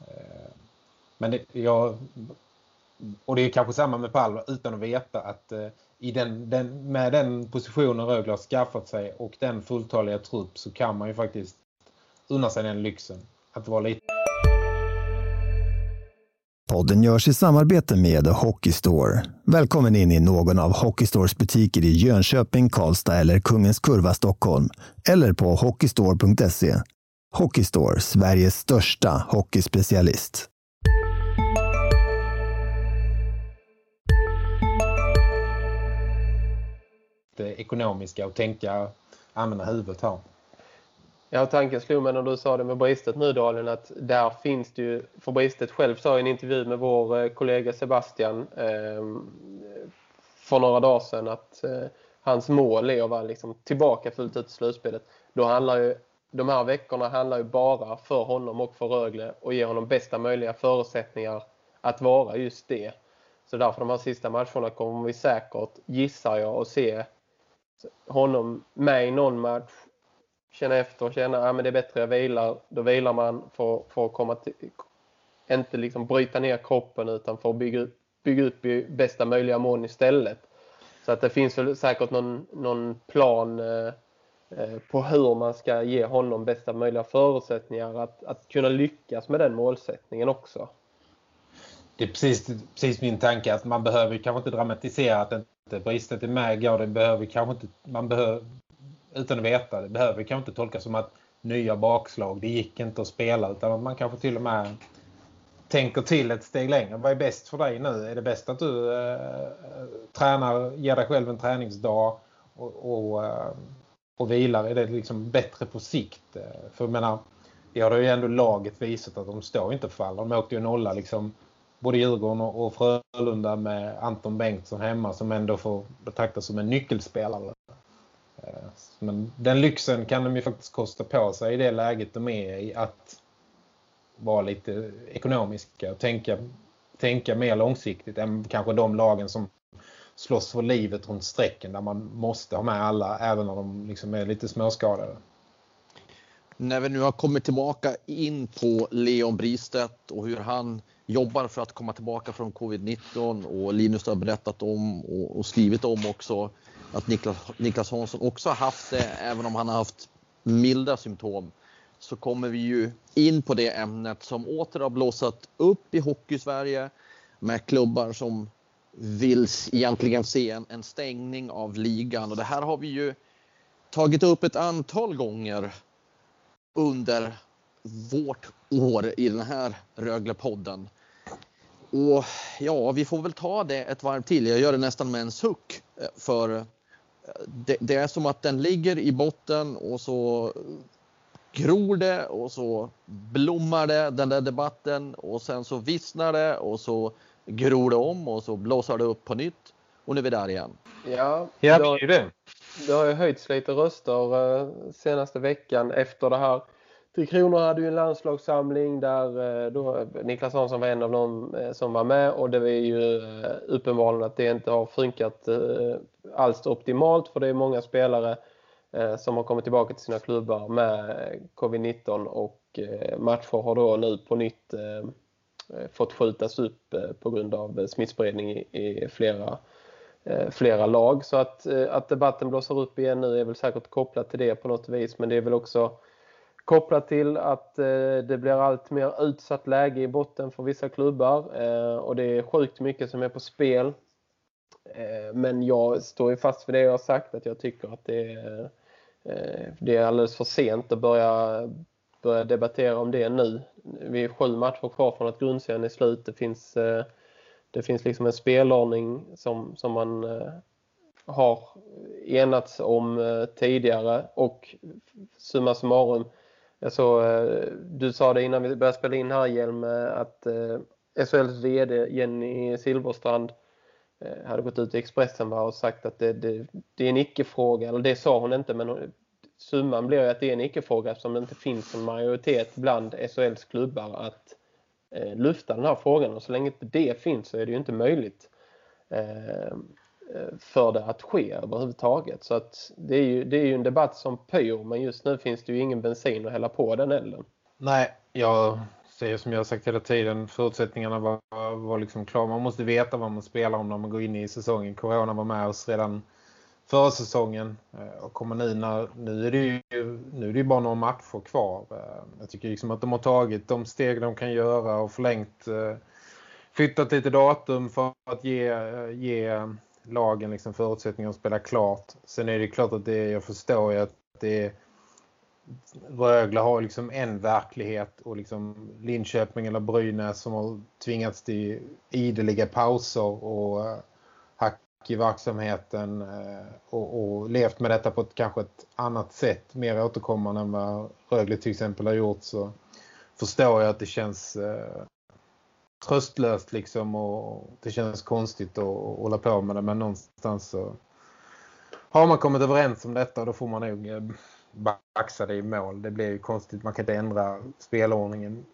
eh, men det, jag, och det är kanske samma med Palmer utan att veta att i den, den, med den positionen Rögle har skaffat sig och den fulltaliga trupp så kan man ju faktiskt unna sig den lyxen att vara lite Podden görs i samarbete med Hockeystore. Välkommen in i någon av Hockeystores butiker i Jönköping, Karlstad eller Kungens Kurva, Stockholm. Eller på hockeystore.se. Hockeystore, Sveriges största hockeyspecialist. Det ekonomiska och tänka, använda huvudet här. Ja, tanken slog mig när du sa det med Bristet nu Dalen att där finns det ju, för Bristet själv sa i en intervju med vår eh, kollega Sebastian eh, för några dagar sedan att eh, hans mål är att vara liksom tillbaka fullt ut i slutspelet. Då handlar ju, de här veckorna handlar ju bara för honom och för Rögle och ge honom bästa möjliga förutsättningar att vara just det. Så därför de här sista matcherna kommer vi säkert, gissar jag, att se honom med i någon match känna efter och känna att ah, det är bättre att vila. Då vilar man för, för att komma till, inte liksom bryta ner kroppen utan för att bygga, bygga ut bästa möjliga mån istället. Så att det finns väl säkert någon, någon plan eh, eh, på hur man ska ge honom bästa möjliga förutsättningar att, att kunna lyckas med den målsättningen också. Det är precis, precis min tanke att man behöver kanske inte dramatisera att inte bristet är med. Det behöver kanske inte, man behöver, utan att veta. Det behöver kanske inte tolkas som att nya bakslag, det gick inte att spela utan att man kanske till och med tänker till ett steg längre. Vad är bäst för dig nu? Är det bäst att du eh, tränar, ger dig själv en träningsdag och, och, eh, och vilar? Är det liksom bättre på sikt? Eh, för jag menar, det har ju ändå laget visat att de står inte fall. De åkte ju nolla liksom både Djurgården och Frölunda med Anton Bengtsson hemma som ändå får betraktas som en nyckelspelare. Eh, men den lyxen kan de ju faktiskt kosta på sig i det läget de är i att vara lite ekonomiska och tänka, tänka mer långsiktigt än kanske de lagen som slåss för livet runt strecken där man måste ha med alla även om de liksom är lite småskadade. När vi nu har kommit tillbaka in på Leon Bristedt och hur han jobbar för att komma tillbaka från covid-19 och Linus har berättat om och, skrivit om också att Niklas, Niklas Hansson också har haft det även om han har haft milda symptom så kommer vi ju in på det ämnet som åter har blåsat upp i Hockeysverige med klubbar som vill egentligen se en, en stängning av ligan och det här har vi ju tagit upp ett antal gånger under vårt år i den här Rögle-podden. Och ja, vi får väl ta det ett varv till. Jag gör det nästan med en suck. Eh, för eh, det, det, är som att den ligger i botten och så gror det och så blommar det den där debatten och sen så vissnar det och så gror det om och så blåser det upp på nytt. Och nu är vi där igen. Ja, ja det ju det. Har ju höjts lite röster eh, senaste veckan efter det här Tre Kronor hade ju en landslagssamling där eh, då Niklas Hansson var en av dem eh, som var med. Och det är ju eh, uppenbarligen att det inte har funkat alls optimalt för det är många spelare som har kommit tillbaka till sina klubbar med covid-19 och matcher har då nu på nytt fått skjutas upp på grund av smittspridning i flera, flera lag. Så att, att debatten blåser upp igen nu är väl säkert kopplat till det på något vis. Men det är väl också Kopplat till att eh, det blir allt mer utsatt läge i botten för vissa klubbar eh, och det är sjukt mycket som är på spel. Eh, men jag står ju fast för det jag har sagt att jag tycker att det är, det är alldeles för sent att börja, börja debattera om det nu. Vi är sju matcher kvar från att grundserien är slut. Det finns, det finns liksom en spelordning som, som man har enats om tidigare och summa summarum jag så, eh, du sa det innan vi började spela in här Hjelm eh, att eh, SHLs VD Jenny Silverstrand hade gått ut i Expressen och sagt att det, det, det är en icke-fråga, eller det sa hon inte men summan blir ju att det är en icke-fråga eftersom det inte finns en majoritet bland SHLs klubbar att eh, lufta den här frågan och så länge inte det finns så är det ju inte möjligt. Eh, Eh, för det att ske överhuvudtaget. Så att det är ju, det är ju en debatt som pyr men just nu finns det ju ingen bensin att hälla på den elden. Nej, jag säger som jag har sagt hela tiden, förutsättningarna var, var liksom klara. Man måste veta vad man spelar om när man går in i säsongen. Corona var med oss redan förra säsongen eh, och kommer nu när, nu är det ju nu är det bara några matcher kvar. Eh, jag tycker liksom att de har tagit de steg de kan göra och förlängt flyttat lite datum för att ge, ge lagen liksom förutsättningar att spela klart. Sen är det klart att det, jag förstår ju att det är Rögle har liksom en verklighet och liksom Linköping eller Brynäs som har tvingats till ideliga pauser och eh, hack i verksamheten eh, och, och, levt med detta på ett kanske ett annat sätt, mer återkommande än vad Rögle till exempel har gjort så förstår jag att det känns eh, tröstlöst liksom och det känns konstigt att hålla på med det men någonstans så har man kommit överens om detta då får man nog eh, baxa det i mål. Det blir ju konstigt, man kan inte ändra spelordningen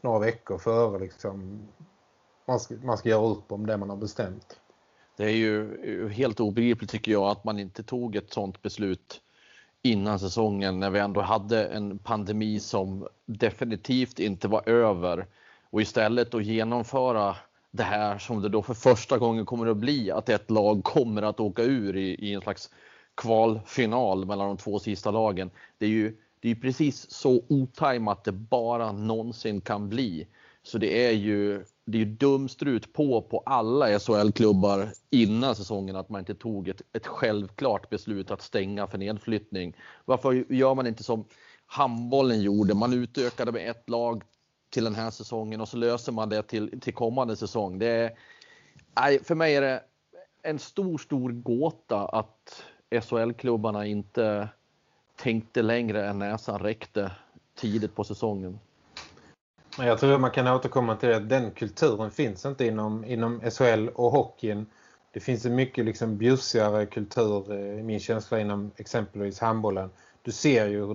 några veckor före liksom. Man ska, man ska göra upp om det man har bestämt. Det är ju eh, helt obegripligt tycker jag att man inte tog ett sånt beslut innan säsongen när vi ändå hade en pandemi som definitivt inte var över och istället att genomföra det här som det då för första gången kommer att bli att ett lag kommer att åka ur i, i en slags kvalfinal mellan de två sista lagen. Det är ju det är precis så otajmat det bara någonsin kan bli. Så det är ju det är dumstrut på på alla SHL-klubbar innan säsongen att man inte tog ett, ett självklart beslut att stänga för nedflyttning. Varför gör man inte som handbollen gjorde? Man utökade med ett lag till den här säsongen och så löser man det till, till kommande säsong. Det är, nej, för mig är det en stor, stor gåta att SHL-klubbarna inte tänkte längre än näsan räckte tidigt på säsongen. Jag tror man kan återkomma till att den kulturen finns inte inom, inom SHL och hockeyn. Det finns en mycket liksom bjussigare kultur eh, i min känsla inom exempelvis handbollen. Du ser ju hur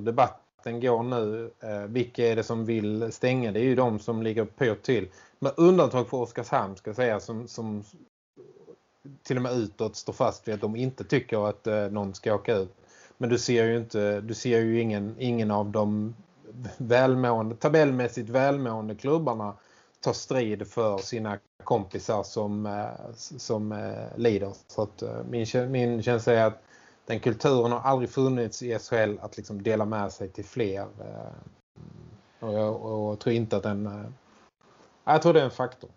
debatten går nu. Eh, vilka är det som vill stänga? Det är ju de som ligger på till. Med undantag för Oskarshamn ska jag säga som, som till och med utåt står fast vid att de inte tycker att eh, någon ska åka ut. Men du ser ju inte, du ser ju ingen, ingen av de välmående, tabellmässigt välmående klubbarna ta strid för sina kompisar som, eh, som eh, lider. Så att eh, min, min känsla är att den kulturen har aldrig funnits i SHL att liksom dela med sig till fler. Och jag, och jag tror inte att den... Jag tror det är en faktor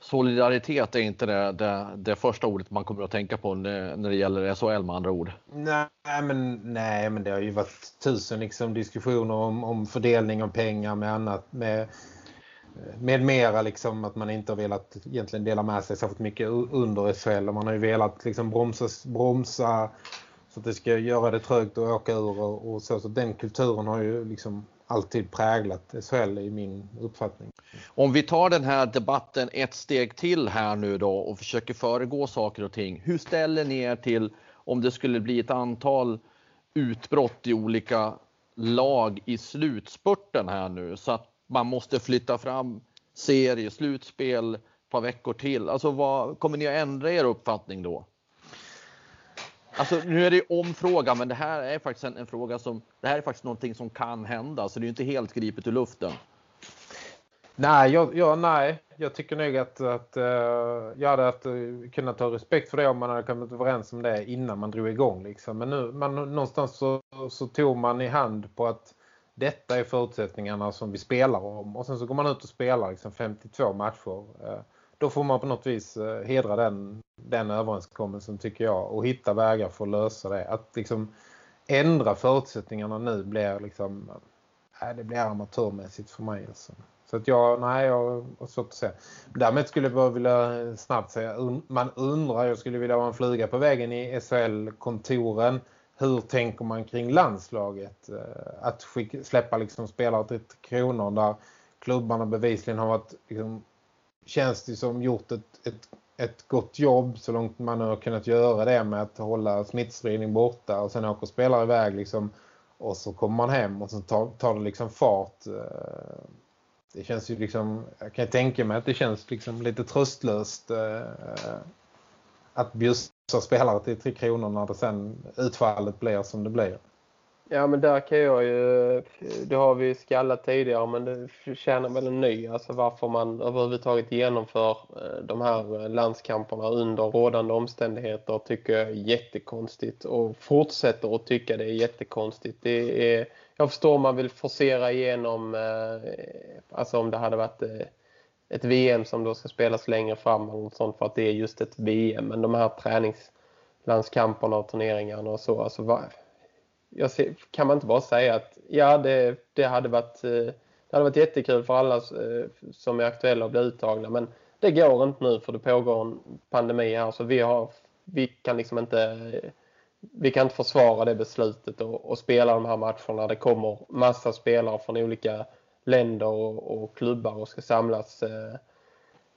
solidaritet är inte det, det, det, första ordet man kommer att tänka på när, det gäller SHL med andra ord. Nej men, nej, men det har ju varit tusen liksom, diskussioner om, om fördelning av pengar med annat. Med, med mera liksom att man inte har velat egentligen dela med sig så mycket under SHL. Och man har ju velat liksom bromsa, bromsa så att det ska göra det trögt att åka ur och, och så. Så den kulturen har ju liksom alltid präglat SHL i min uppfattning. Om vi tar den här debatten ett steg till här nu då och försöker föregå saker och ting. Hur ställer ni er till om det skulle bli ett antal utbrott i olika lag i slutspurten här nu så att man måste flytta fram serie, slutspel ett par veckor till. Alltså vad, kommer ni att ändra er uppfattning då? Alltså nu är det om frågan, men det här är faktiskt en, en, fråga som, det här är faktiskt någonting som kan hända, så det är inte helt gripet ur luften. Nej, jag, jag, nej. jag tycker nog att, att uh, jag hade att, uh, eh, kunnat ta respekt för det om man hade kommit överens om det innan man drog igång. Liksom. Men nu, man, någonstans så, så tog man i hand på att detta är förutsättningarna som vi spelar om. Och sen så går man ut och spelar liksom 52 matcher. Uh, då får man på något vis eh, hedra den, den överenskommelsen tycker jag. Och hitta vägar för att lösa det. Att liksom ändra förutsättningarna nu blir liksom... Nej, det blir amatörmässigt för mig. Alltså. Så att jag, nej, jag har svårt att säga. Därmed skulle jag bara vilja eh, snabbt säga, man undrar, jag skulle vilja ha en flyga på vägen i SHL-kontoren. Hur tänker man kring landslaget? Att skicka, släppa liksom spelare till kronor där klubbarna bevisligen har varit, liksom, känns det som gjort ett, ett, ett gott jobb så långt man har kunnat göra det med att hålla smittspridning borta och sen åker spelare iväg liksom och så kommer man hem och så tar, tar det liksom fart eh, det känns ju liksom, jag kan tänka mig att det känns liksom lite tröstlöst eh, att bjussa spelare till Tre Kronor när det sen utfallet blir som det blir. Ja men där kan jag ju, det har vi skallat tidigare men det förtjänar väl en ny. Alltså varför man överhuvudtaget genomför eh, de här eh, landskamperna under rådande omständigheter tycker jag är jättekonstigt. Och fortsätter att tycka det är jättekonstigt. Det är jag förstår om man vill forcera igenom, eh, alltså om det hade varit ett VM som då ska spelas längre fram eller något sånt för att det är just ett VM. Men de här träningslandskamperna och turneringarna och så, alltså vad, ser, kan man inte bara säga att ja, det, det, hade varit, eh, det hade varit jättekul för alla eh, som är aktuella att bli uttagna. Men det går inte nu för det pågår en pandemi här så vi, har, vi kan liksom inte vi kan inte försvara det beslutet och, och, spela de här matcherna. Det kommer massa spelare från olika länder och, och klubbar och ska samlas. Eh,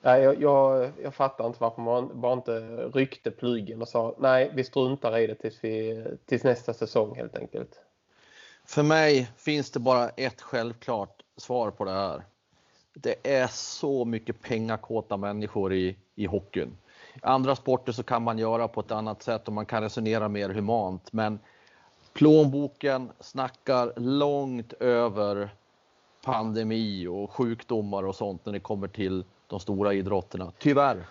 jag, jag, jag fattar inte varför man bara inte ryckte plygen och sa nej, vi struntar i det tills, vi, tills nästa säsong helt enkelt. För mig finns det bara ett självklart svar på det här. Det är så mycket pengakåta människor i, i hockeyn andra sporter så kan man göra på ett annat sätt och man kan resonera mer humant. Men plånboken snackar långt över pandemi och sjukdomar och sånt när det kommer till de stora idrotterna. Tyvärr.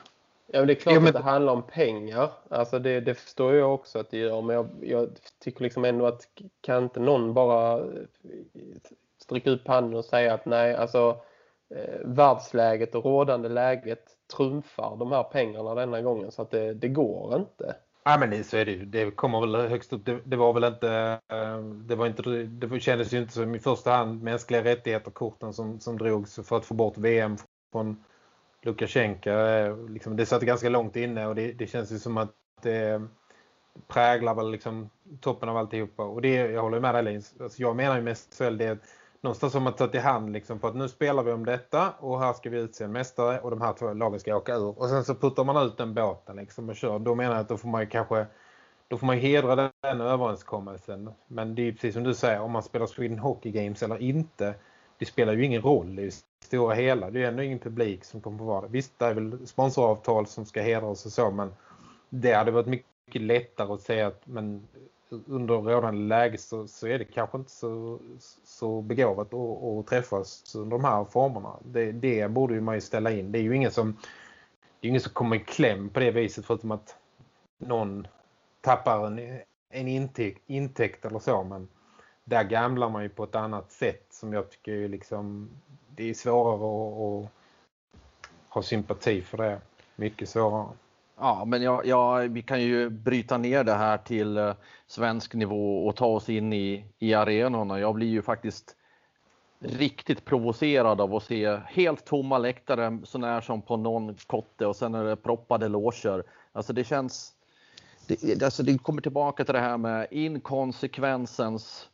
Ja, men det är klart ja, men... att det handlar om pengar. Alltså det, det förstår jag också att det gör. Men jag, jag tycker liksom ändå att kan inte någon bara stryka ut pannan och säga att nej, alltså eh, världsläget och rådande läget trumfar de här pengarna denna gången så att det, det går inte. Ja men så är det ju. Det kommer väl högst upp. Det, det var väl inte det var inte det kändes ju inte som i första hand mänskliga rättigheter korten som som drogs för att få bort VM från Lukasjenko. Eh, liksom, det satt ganska långt inne och det, det känns ju som att det präglar väl liksom toppen av alltihopa. Och det, jag håller med dig Lins. Alltså jag menar ju mest väl det någonstans som att ta till hand liksom på att nu spelar vi om detta och här ska vi utse en mästare och de här två lagen ska åka ur. Och sen så puttar man ut den båten liksom och kör. Då menar jag att då får man ju kanske då får man hedra den överenskommelsen. Men det är precis som du säger, om man spelar Sweden Hockey Games eller inte, det spelar ju ingen roll i det stora hela. Det är ändå ingen publik som kommer att vara det. Visst, det är väl sponsoravtal som ska hedras och så, men det hade varit mycket lättare att säga att men under rådande läge så, så är det kanske inte så, så begåvat att, att träffas under de här formerna. Det, det borde ju man ju ställa in. Det är ju ingen som, det är ingen som kommer i kläm på det viset förutom att någon tappar en, en intäkt, intäkt eller så. Men där gamlar man ju på ett annat sätt som jag tycker är liksom, det är svårare att, ha sympati för det. Mycket svårare. Ja, men jag, jag, vi kan ju bryta ner det här till eh, svensk nivå och ta oss in i, i arenorna. Jag blir ju faktiskt riktigt provocerad av att se helt tomma läktare sånär som på någon kotte och sen är det proppade loger. Alltså det känns... Det, alltså det kommer tillbaka till det här med inkonsekvensens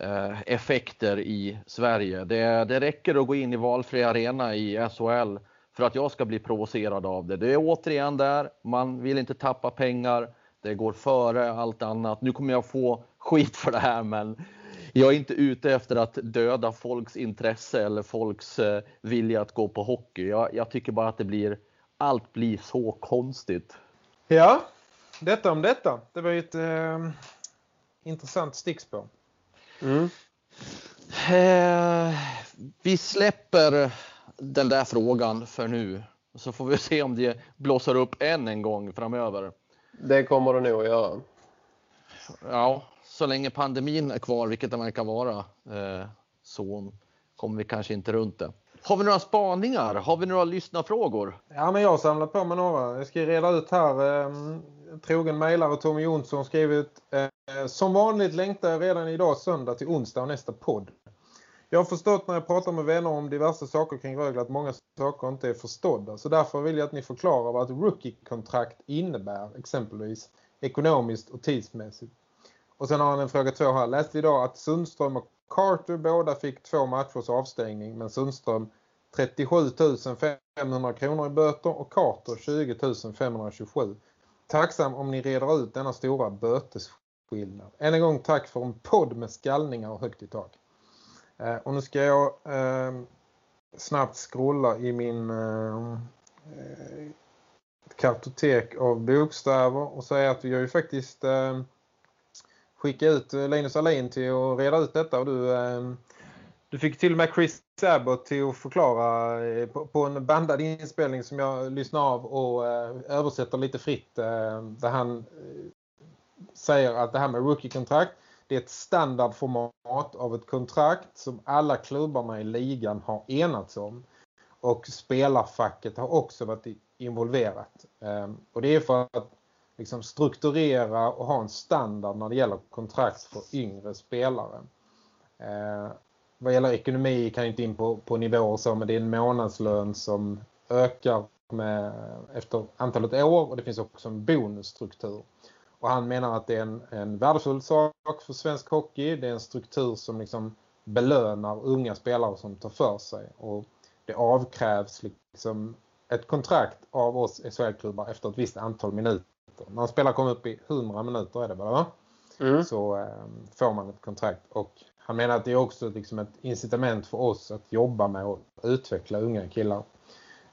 Eh, effekter i Sverige. Det, det räcker att gå in i valfri arena i SHL för att jag ska bli provocerad av det. Det är återigen där, man vill inte tappa pengar, det går före allt annat. Nu kommer jag få skit för det här men jag är inte ute efter att döda folks intresse eller folks eh, vilja att gå på hockey. Jag, jag tycker bara att det blir, allt blir så konstigt. Ja, detta om detta. Det var ju ett eh, intressant stickspår. Mm. Eh, vi släpper den där frågan för nu. Så får vi se om det blåser upp än en gång framöver. Det kommer det nog att göra. Ja, så länge pandemin är kvar, vilket den verkar vara, eh, så kommer vi kanske inte runt det. Har vi några spaningar? Har vi några lyssnarfrågor? Ja, men jag har samlat på mig några. Jag ska reda ut här. Eh, trogen mejlare Tommy Jonsson skrivit eh, Eh, som vanligt längtar jag redan idag söndag till onsdag och nästa podd. Jag har förstått när jag pratar med vänner om diverse saker kring Rögle att många saker inte är förstådda. Så därför vill jag att ni förklarar vad ett rookie-kontrakt innebär, exempelvis ekonomiskt och tidsmässigt. Och sen har han en fråga två här. Läste idag att Sundström och Carter båda fick två matchers avstängning. Men Sundström 37 500 kronor i böter och Carter 20 527. Tacksam om ni reder ut denna stora skillnad. Än en gång tack för en podd med skallningar och högt i tak. Eh, och nu ska jag eh, snabbt scrolla i min ehm, eh, kartotek av bokstäver och säga att vi har ju faktiskt eh, skickat ut eh, Linus Alin till att reda ut detta och du, eh, du fick till och med Chris Abbott till att förklara eh, på, på en bandad inspelning som jag lyssnar av och eh, översätter lite fritt eh, där han eh, säger att det här med rookie-kontrakt det är ett standardformat av ett kontrakt som alla klubbarna i ligan har enats om. Och spelarfacket har också varit involverat. Ehm, och det är för att liksom strukturera och ha en standard när det gäller kontrakt för yngre spelare. Ehm, vad gäller ekonomi kan jag inte in på, på nivåer så, men det är en månadslön som ökar med, efter antalet år och det finns också en bonusstruktur. Och han menar att det är en, en värdefull sak för svensk hockey. Det är en struktur som liksom belönar unga spelare som tar för sig. Och det avkrävs liksom ett kontrakt av oss SHL-klubbar efter ett visst antal minuter. När man spelar kommer upp i 100 minuter är det bara va? Mm. Så eh, får man ett kontrakt. Och han menar att det är också liksom ett incitament för oss att jobba med och utveckla unga killar.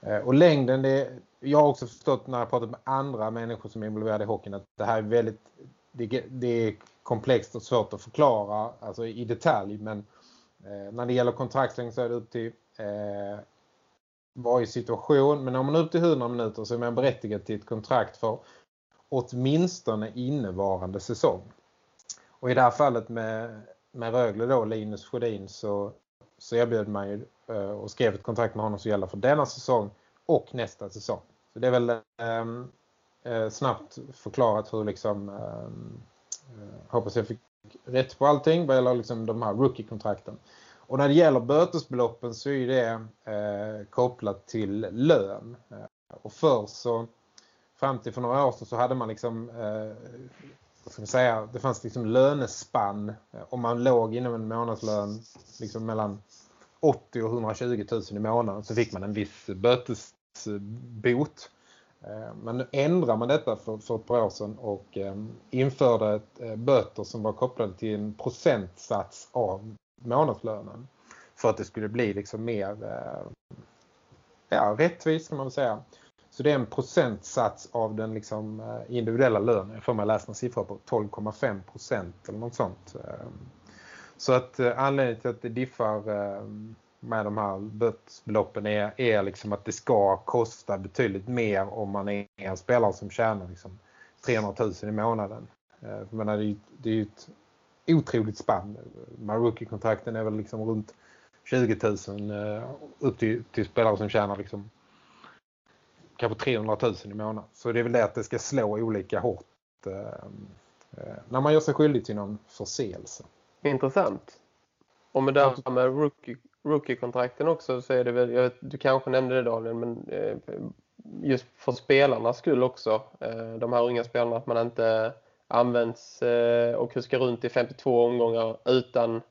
Eh, och längden, det, jag har också förstått när jag pratat med andra människor som är involverade i hockeyn att det här är väldigt det, det är komplext och svårt att förklara alltså i detalj men eh, när det gäller kontraktslängd så är det upp till eh, varje situation men om man är upp till 100 minuter så är man berättigad till ett kontrakt för åtminstone innevarande säsong. Och i det här fallet med, med Rögle då, Linus Sjödin så, så erbjöd man ju eh, och skrev ett kontrakt med honom som gäller för denna säsong och nästa säsong. Så det är väl um, eh, snabbt förklarat hur liksom ehm, eh, hoppas jag fick rätt på allting vad gäller liksom de här rookie-kontrakten. Och när det gäller bötesbeloppen så är det eh, kopplat till lön. Eh, och förr så, fram till för några år sedan så hade man liksom, eh, vad ska man säga, det fanns liksom lönespann. Eh, om man låg inom en månadslön liksom mellan 80 och 120 000 i månaden så fick man en viss bötesbot. Eh, eh, men nu ändrar man detta för, för ett par år sedan och eh, införde ett, böter som var kopplade till en procentsats av månadslönen. För att det skulle bli liksom mer ja, rättvist kan man väl säga. Så det är en procentsats av den liksom individuella lönen. Jag får mig läsa en siffra på 12,5 procent eller något sånt. Så att anledningen till att det diffar med de här bötesbeloppen är, är liksom att det ska kosta betydligt mer om man är en spelare som tjänar liksom 300 000 i månaden. Eh, men det är ju, det är ju ett otroligt spann. Med rookie-kontrakten är väl liksom runt 20 000 eh, upp till, till spelare som tjänar liksom kanske 300 000 i månaden. Så det är väl det att det ska slå olika hårt eh, när man gör sig skyldig till någon förseelse. Intressant. Och med det här med rookie rookie-kontrakten också så är det väl, vet, du kanske nämnde det Daniel, men eh, just för spelarnas skull också, eh, de här unga spelarna, att man inte används eh, och kuskar runt i 52 omgångar utan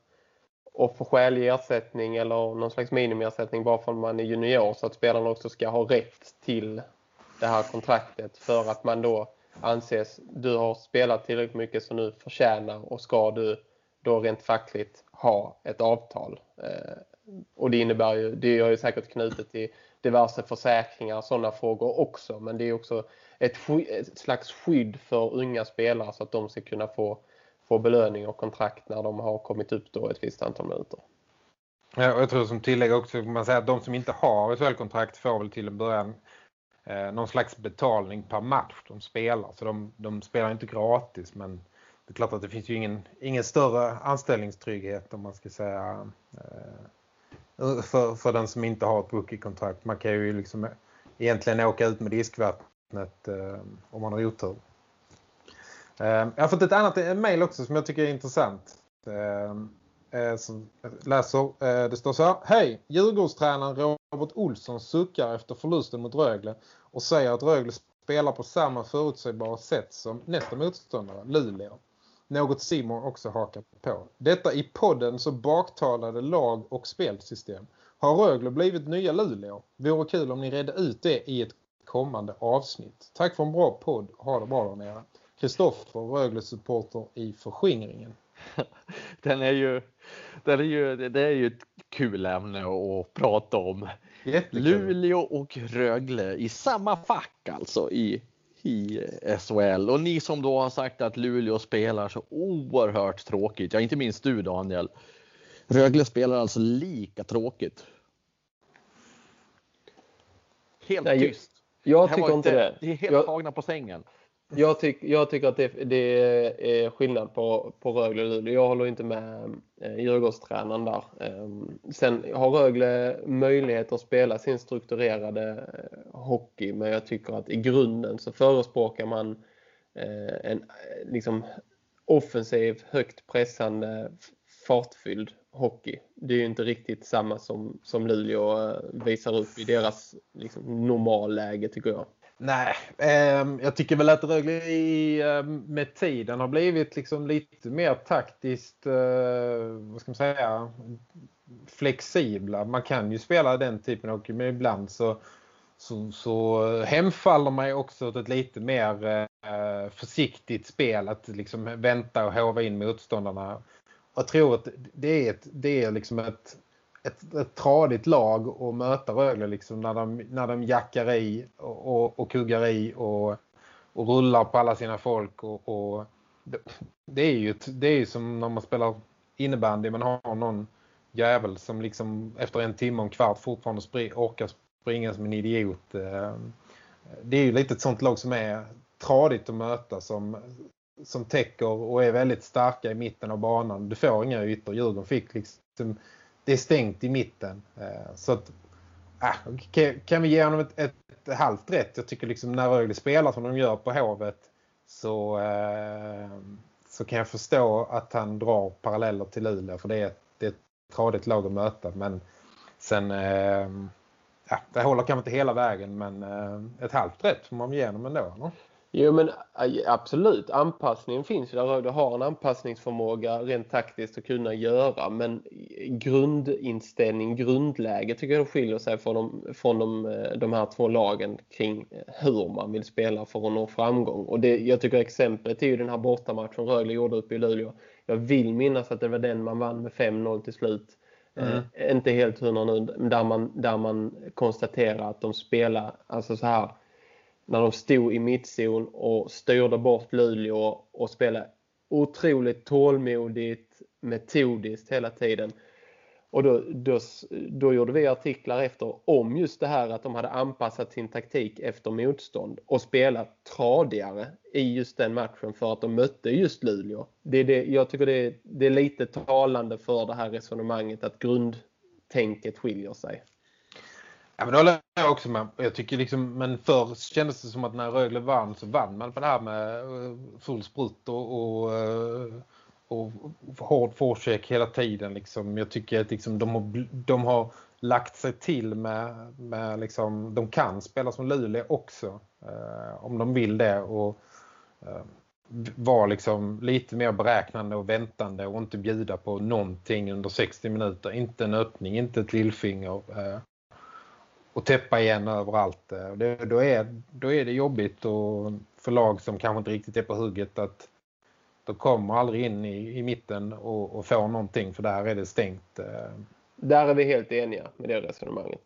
att få skälig ersättning eller någon slags minimiersättning bara för att man är junior så att spelarna också ska ha rätt till det här kontraktet för att man då anses, du har spelat tillräckligt mycket så nu förtjänar och ska du då rent fackligt ha ett avtal. Eh, och det innebär ju, det är ju säkert knutet till diverse försäkringar och sådana frågor också. Men det är också ett, ett, slags skydd för unga spelare så att de ska kunna få, få belöning och kontrakt när de har kommit upp då ett visst antal minuter. Ja, och jag tror som tillägg också, man säger att de som inte har ett välkontrakt får väl till en början eh, någon slags betalning per match de spelar. Så de, de spelar inte gratis men det är klart att det finns ju ingen, ingen större anställningstrygghet om man ska säga eh, för, för den som inte har ett Bookie-kontrakt. Man kan ju liksom egentligen åka ut med diskvattnet eh, om man har otur. Eh, jag har fått ett annat eh, mejl också som jag tycker är intressant. Eh, eh som läser, eh, det står så här. Hej! Djurgårdstränaren Robert Olsson suckar efter förlusten mot Rögle och säger att Rögle spelar på samma förutsägbara sätt som nästa motståndare, Luleå något Simon också hakar på. Detta i podden så baktalade lag och spelsystem. Har Rögle blivit nya Luleå? Vore kul om ni redde ut det i ett kommande avsnitt. Tack för en bra podd. Ha det bra där nere. Kristoffer, Rögle-supporter i förskingringen. Den är ju, den är ju, det är ju ett kul ämne att prata om. Jättekul. Luleå och Rögle i samma fack alltså i i SHL. Och ni som då har sagt att Luleå spelar så oerhört tråkigt, ja inte minst du Daniel. Rögle spelar alltså lika tråkigt. Helt Nej, tyst. Jag, jag tycker inte det. Det är helt jag, tagna på sängen. Jag, tyck, jag tycker att det, det, är skillnad på, på Rögle och Luleå. Jag håller inte med eh, Djurgårdstränaren där. Ehm, sen har Rögle möjlighet att spela sin strukturerade eh, hockey men jag tycker att i grunden så förespråkar man eh, en liksom, offensiv, högt pressande, fartfylld hockey. Det är ju inte riktigt samma som, som Luleå visar upp i deras liksom, normalläge tycker jag. Nej, eh, jag tycker väl att Rögle i, eh, med tiden har blivit liksom lite mer taktiskt, eh, vad ska man säga, flexibla. Man kan ju spela den typen av hockey, men ibland så, så, så hemfaller man ju också åt ett lite mer eh, försiktigt spel. Att liksom vänta och hova in motståndarna. Jag tror att det är, ett, det är liksom ett ett, ett tradigt lag att möta Rögle liksom när de, när de jackar i och, och, och kuggar i och, och rullar på alla sina folk och, och det, det, är ju det är ju som när man spelar innebandy man har någon jävel som liksom efter en timme och en kvart fortfarande spri, orkar springa som en idiot. Eh, det är ju lite ett sånt lag som är tradigt att möta som, som täcker och är väldigt starka i mitten av banan. Du får inga ytor. Djurgården fick liksom det är stängt i mitten. Eh, så att äh, kan vi ge honom ett, ett, ett, halvt rätt? Jag tycker liksom när Rögle spelar som de gör på Hovet så, eh, så kan jag förstå att han drar paralleller till Luleå för det är, det är ett tradigt lag att möta. Men sen, eh, ja, det håller kanske inte hela vägen men ett halvt rätt får man ge honom ändå. No? Jo men absolut, anpassningen finns ju där Rögle har en anpassningsförmåga rent taktiskt att kunna göra men grundinställning, grundläge tycker jag skiljer sig från, de, från de, eh, de här två lagen kring hur man vill spela för att nå framgång. Och det, jag tycker exemplet är ju den här bortamatchen Rögle gjorde uppe i Luleå. Jag vill minnas att det var den man vann med 5-0 till slut. Mm. Eh, inte helt hundra nu, där man, där man konstaterar att de spelar alltså så här när de stod i mittzon och styrde bort Luleå och spelade otroligt tålmodigt, metodiskt hela tiden. Och då, då, då gjorde vi artiklar efter om just det här att de hade anpassat sin taktik efter motstånd och spelat tradigare i just den matchen för att de mötte just Luleå. Det är det, jag tycker det är, det är lite talande för det här resonemanget att grundtänket skiljer sig. Ja, men det håller jag också med. Jag tycker liksom, men förr kändes det som att när Rögle vann så vann man på det här med eh, full sprutt och, och, eh, och hård forecheck hela tiden. Liksom. Jag tycker att liksom, de, har, de har lagt sig till med, med liksom, de kan spela som Luleå också eh, om de vill det och eh, vara liksom lite mer beräknande och väntande och inte bjuda på någonting under 60 minuter. Inte en öppning, inte ett lillfinger. Eh, och täppa igen överallt. Det, då, är, då är det jobbigt och för lag som kanske inte riktigt är på hugget att de kommer aldrig in i, i mitten och, och får någonting för där är det stängt. Eh. Där är vi helt eniga med det resonemanget.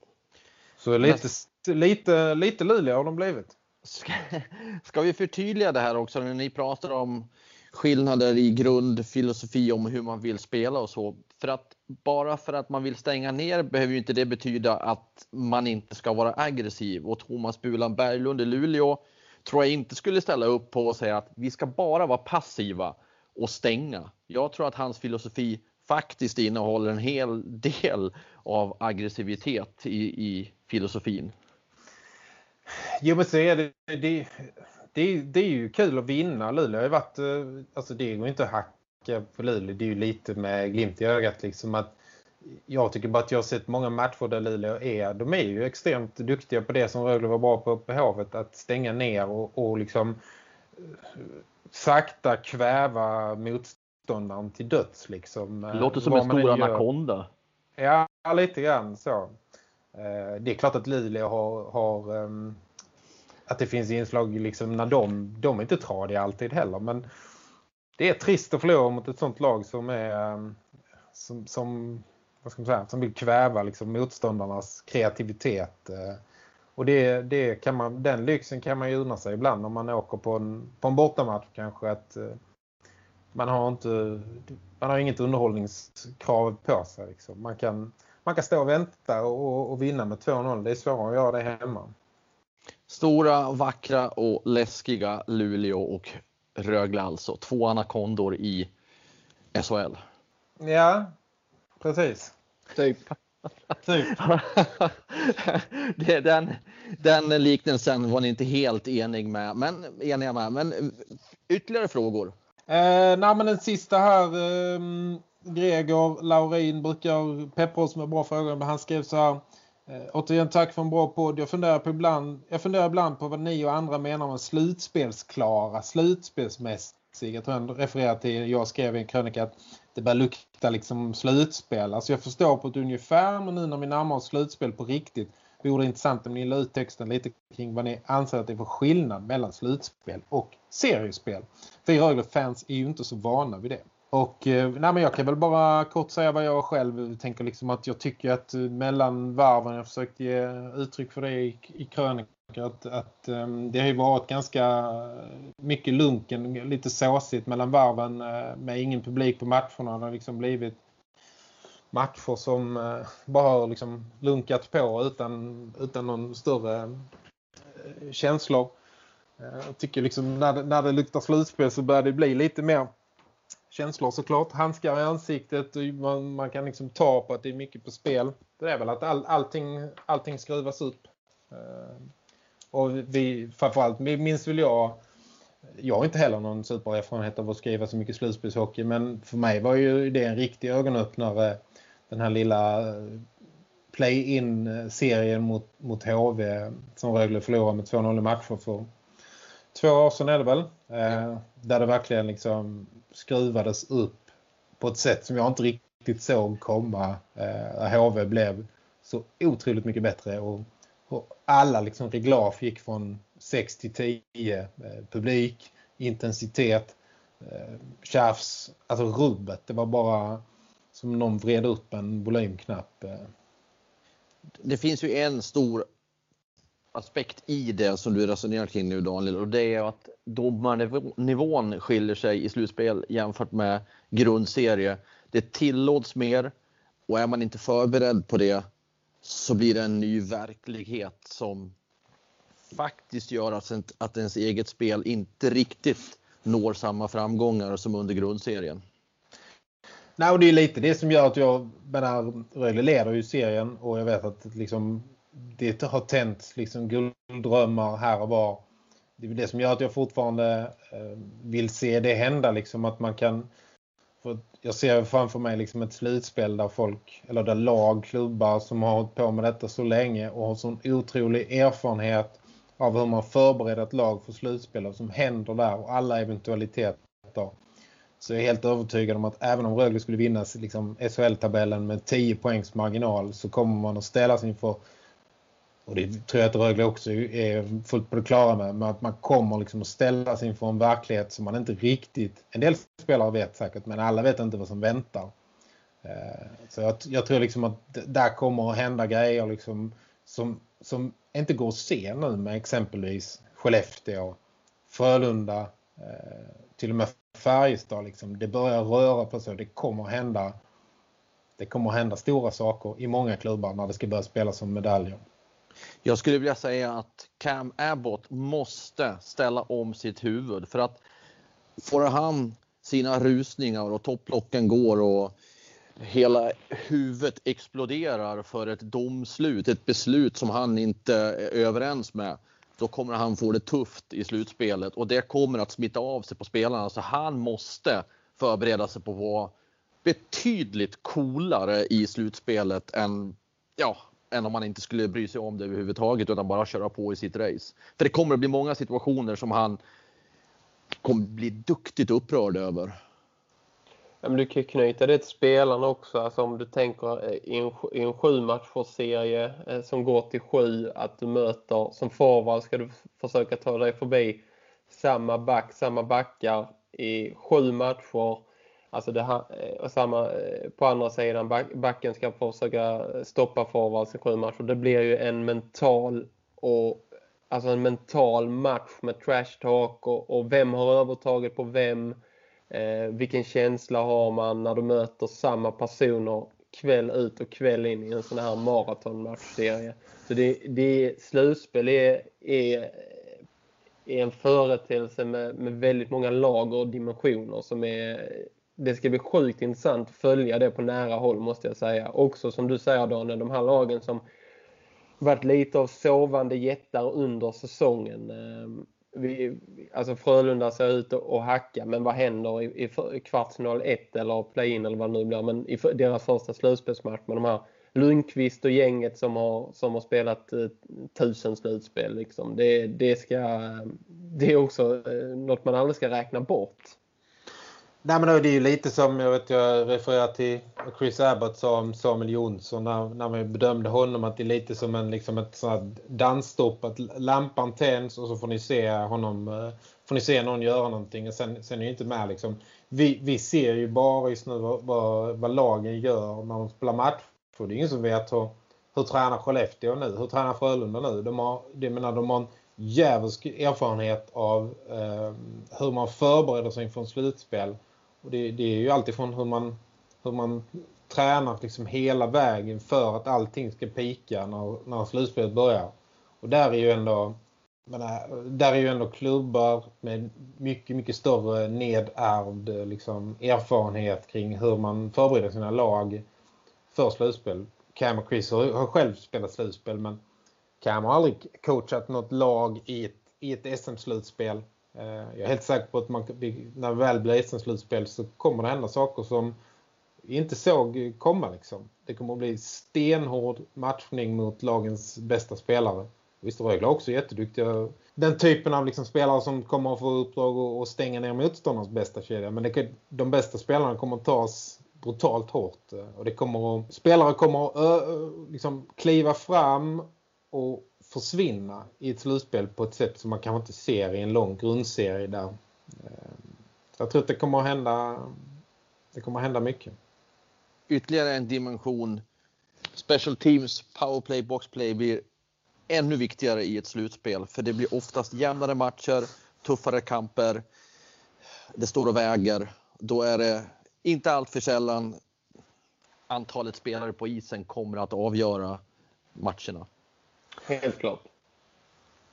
Så lite, lite, lite Luleå har de blivit. Ska, ska vi förtydliga det här också när ni pratar om skillnader i grundfilosofi om hur man vill spela och så. För att bara för att man vill stänga ner behöver ju inte det betyda att man inte ska vara aggressiv. Och Thomas Bulan Berglund i Luleå tror jag inte skulle ställa upp på och säga att vi ska bara vara passiva och stänga. Jag tror att hans filosofi faktiskt innehåller en hel del av aggressivitet i, i filosofin. Jo men så är det, det, det, det är ju kul att vinna. Luleå har ju varit, eh, alltså det går inte att hacka på Luleå. Det är ju lite med glimt i ögat liksom att jag tycker bara att jag har sett många matcher där Luleå är, de är ju extremt duktiga på det som Rögle var bra på på Hovet, att stänga ner och, och liksom eh, sakta kväva motståndaren till döds liksom. Det låter som en stor anakonda. Ja, lite grann så. Det är klart att Luleå har, har ehm, att det finns inslag liksom när de, de är inte tradiga alltid heller. Men det är trist att förlora mot ett sånt lag som är ehm, som, som, vad ska man säga, som vill kväva liksom motståndarnas kreativitet. Eh. Och det, det kan man, den lyxen kan man ju unna sig ibland om man åker på en, på en bortamatch kanske. att eh, man har inte man har inget underhållningskrav på sig. Liksom. Man, kan, man kan stå och vänta och, och vinna med 2-0. Det är svårare att göra det hemma. Stora, vackra och läskiga Luleå och Rögle alltså. Två anakondor i SHL. Ja, precis. Typ. typ. den, den liknelsen var ni inte helt enig med, men, eniga med. Men ytterligare frågor? Eh, nej, men den sista här. Eh, Gregor Laurin brukar peppra oss med bra frågor. Men han skrev så här. Eh, återigen tack för en bra podd. Jag funderar, på ibland, jag funderar ibland på vad ni och andra menar med slutspelsklara, slutspelsmässiga. Jag tror jag refererar till, jag skrev i en krönika att det börjar lukta liksom slutspel. Alltså jag förstår på ett ungefär, men nu när vi närmar oss slutspel på riktigt vore det intressant om ni la ut texten lite kring vad ni anser att det är för skillnad mellan slutspel och seriespel. Vi Rögle-fans är ju inte så vana vid det. Och eh, nej, men jag kan väl bara kort säga vad jag själv tänker liksom att jag tycker att eh, mellan varven, jag försökt ge uttryck för det i, i krönikor, att, att um, det har ju varit ganska mycket lunken, lite såsigt mellan varven eh, med ingen publik på matcherna. Det har liksom blivit matcher som uh, bara har liksom lunkat på utan, utan någon större uh, känslor. Jag tycker liksom när, när det luktar slutspel så börjar det bli lite mer känslor såklart. Handskar i ansiktet man, man kan liksom ta på att det är mycket på spel. Det är väl att all, allting, allting skruvas upp. Uh, och vi, framförallt minns väl jag jag har inte heller någon supererfarenhet av att skriva så mycket slutspelshockey men för mig var ju det en riktig ögonöppnare den här lilla eh, play-in-serien eh, mot, mot HV som Rögle förlorade med 2-0 i matcher för två år sedan är det väl. Eh, där det verkligen liksom skruvades upp på ett sätt som jag inte riktigt såg komma. Eh, HV blev så otroligt mycket bättre och, och alla liksom reglage gick från 6 till 10. Eh, publik, intensitet, eh, tjafs, alltså rubbet. Det var bara som någon vred upp en volymknapp. Eh. Det finns ju en stor aspekt i det som du resonerar kring nu Daniel och det är att domarnivån skiljer sig i slutspel jämfört med grundserie. Det tillåts mer och är man inte förberedd på det så blir det en ny verklighet som faktiskt gör att ens eget spel inte riktigt når samma framgångar som under grundserien. Nej, och det är lite det som gör att jag menar, Rögle leder ju serien och jag vet att liksom, det har tänt liksom, gulddrömmar här och var. Det är det som gör att jag fortfarande eh, vill se det hända. Liksom, att man kan, för jag ser framför mig liksom ett slutspel där folk, eller där lag, klubbar som har hållit på med detta så länge och har sån otrolig erfarenhet av hur man förbereder ett lag för slutspel och som händer där och alla eventualiteter. Så jag är helt övertygad om att även om Rögle skulle vinna liksom, SHL-tabellen med 10 poängs marginal så kommer man att ställas inför och det tror jag att Rögle också är fullt på det klara med, men att man kommer liksom att ställas inför en verklighet som man inte riktigt, en del spelare vet säkert, men alla vet inte vad som väntar. Eh, så jag, jag tror liksom att där kommer att hända grejer liksom som, som inte går att se nu med exempelvis Skellefteå, Frölunda, eh, till och med Färjestad. Liksom. Det börjar röra på sig. Det kommer att hända det kommer att hända stora saker i många klubbar när det ska börja spelas som medaljer. Jag skulle vilja säga att Cam Abbott måste ställa om sitt huvud för att får han sina rusningar och topplocken går och hela huvudet exploderar för ett domslut, ett beslut som han inte är överens med, då kommer han få det tufft i slutspelet och det kommer att smitta av sig på spelarna. Så han måste förbereda sig på att vara betydligt coolare i slutspelet än, ja, än om man inte skulle bry sig om det överhuvudtaget utan bara köra på i sitt race. För det kommer att bli många situationer som han kommer bli duktigt upprörd över. Ja, men du kan knyta det till spelarna också. Alltså om du tänker eh, i en, i en sju matchserie eh, som går till sju att du möter som forward ska du försöka ta dig förbi samma back, samma backar i sju matcher. Alltså det här, eh, och samma eh, på andra sidan backen ska försöka stoppa forwards i sju matcher. Det blir ju en mental och alltså en mental match med trash talk och, och vem har övertaget på vem Eh, vilken känsla har man när du möter samma personer kväll ut och kväll in i en sån här maratonmatchserie. Så det, det slutspel är, är, är en företeelse med, med väldigt många lager och dimensioner som är det ska bli sjukt intressant att följa det på nära håll måste jag säga. Också som du säger Daniel, de här lagen som varit lite av sovande jättar under säsongen. Ehm, vi, alltså Frölunda ser ut att hacka men vad händer i, i kvartsfinal 1 eller play-in eller vad det nu blir men i deras första slutspelsmatch med de här Lundqvist och gänget som har, som har spelat eh, tusen slutspel liksom. det, det, ska, det är också eh, något man aldrig ska räkna bort. Nej men det är ju lite som jag vet jag refererar till Chris Abbott sa om Samuel Jonsson när, när man bedömde honom att det är lite som en liksom ett sånt dansstopp att lampan tänds och så får ni se honom eh, får ni se någon göra någonting och sen, sen är det inte med liksom. Vi, vi ser ju bara just nu vad, vad, vad lagen gör när de spelar match. För det är ingen som vet hur, hur tränar Skellefteå nu? Hur tränar Frölunda nu? De har, det menar, de har en djävulsk erfarenhet av eh, hur man förbereder sig inför en slutspel och det, det, är ju alltifrån hur man, hur man tränar liksom hela vägen för att allting ska pika när, när slutspelet börjar. Och där är ju ändå men äh, där är ju ändå klubbar med mycket, mycket större nedärvd liksom, erfarenhet kring hur man förbereder sina lag för slutspel. Cam och Chris har själv spelat slutspel men Cam har aldrig coachat något lag i ett, i ett SM-slutspel. Eh, jag är helt säker på att man, när det väl blir SM-slutspel så kommer det hända saker som vi inte såg komma. Liksom. Det kommer att bli stenhård matchning mot lagens bästa spelare. Visst, Rögle är också jätteduktiga. Den typen av liksom spelare som kommer att få uppdrag att stänga ner motståndarnas bästa kedja. Men det, de bästa spelarna kommer att tas brutalt hårt. Och det kommer att, spelare kommer att ö, liksom kliva fram och försvinna i ett slutspel på ett sätt som man kanske inte ser i en lång grundserie där. Eh, jag tror att det kommer att hända, det kommer att hända mycket. Ytterligare en dimension. Special teams, powerplay, boxplay blir ännu viktigare i ett slutspel för det blir oftast jämnare matcher, tuffare kamper. Det står och väger. Då är det inte allt för sällan antalet spelare på isen kommer att avgöra matcherna. Helt klart.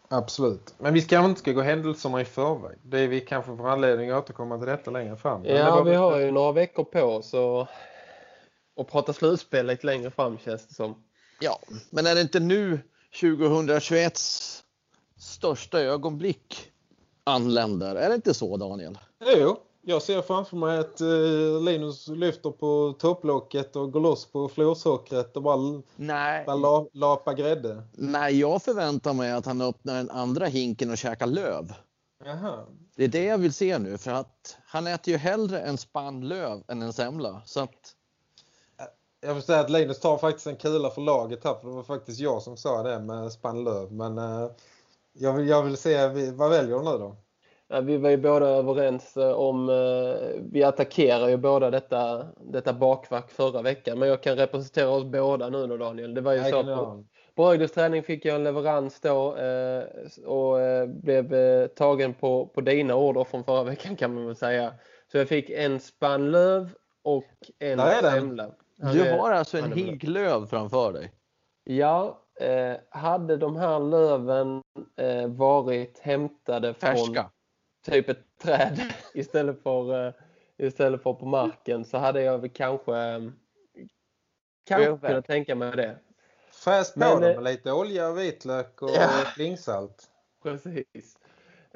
Absolut. Men vi ska inte ska gå händelserna i förväg. Det är vi kanske får anledning att återkomma till detta längre fram. Ja, vi har ju några veckor på oss och, och prata slutspel lite längre fram känns det som. Ja, men är det inte nu 2021 största ögonblick anländer? Är det inte så Daniel? Jo, jag ser framför mig att uh, Linus lyfter på topplocket och går loss på florsockret och bara, Nej. bara la, lapa grädde. Nej, jag förväntar mig att han öppnar den andra hinken och käkar löv. Jaha. Det är det jag vill se nu för att han äter ju hellre en spann löv än en semla. Så att... Jag vill säga att Linus tar faktiskt en kula för laget här för det var faktiskt jag som sa det med spann löv. Men uh, jag, vill, jag vill se, vad väljer du nu då? Vi var ju båda överens eh, om, eh, vi attackerar ju båda detta, detta bakvack förra veckan. Men jag kan representera oss båda nu då Daniel. Det var ju så på, på Rögles träning fick jag en leverans då eh, och blev tagen på, på dina order från förra veckan kan man väl säga. Så jag fick en spann löv och en semla. Du har alltså en hink löv framför dig? Ja, eh, hade de här löven eh, varit hämtade Färska. Typ ett träd istället för, uh, istället för på marken så hade jag väl kanske um, kanske kunnat tänka mig det. Fäst på Men, dem med lite olja och vitlök och ja. flingsalt. Precis.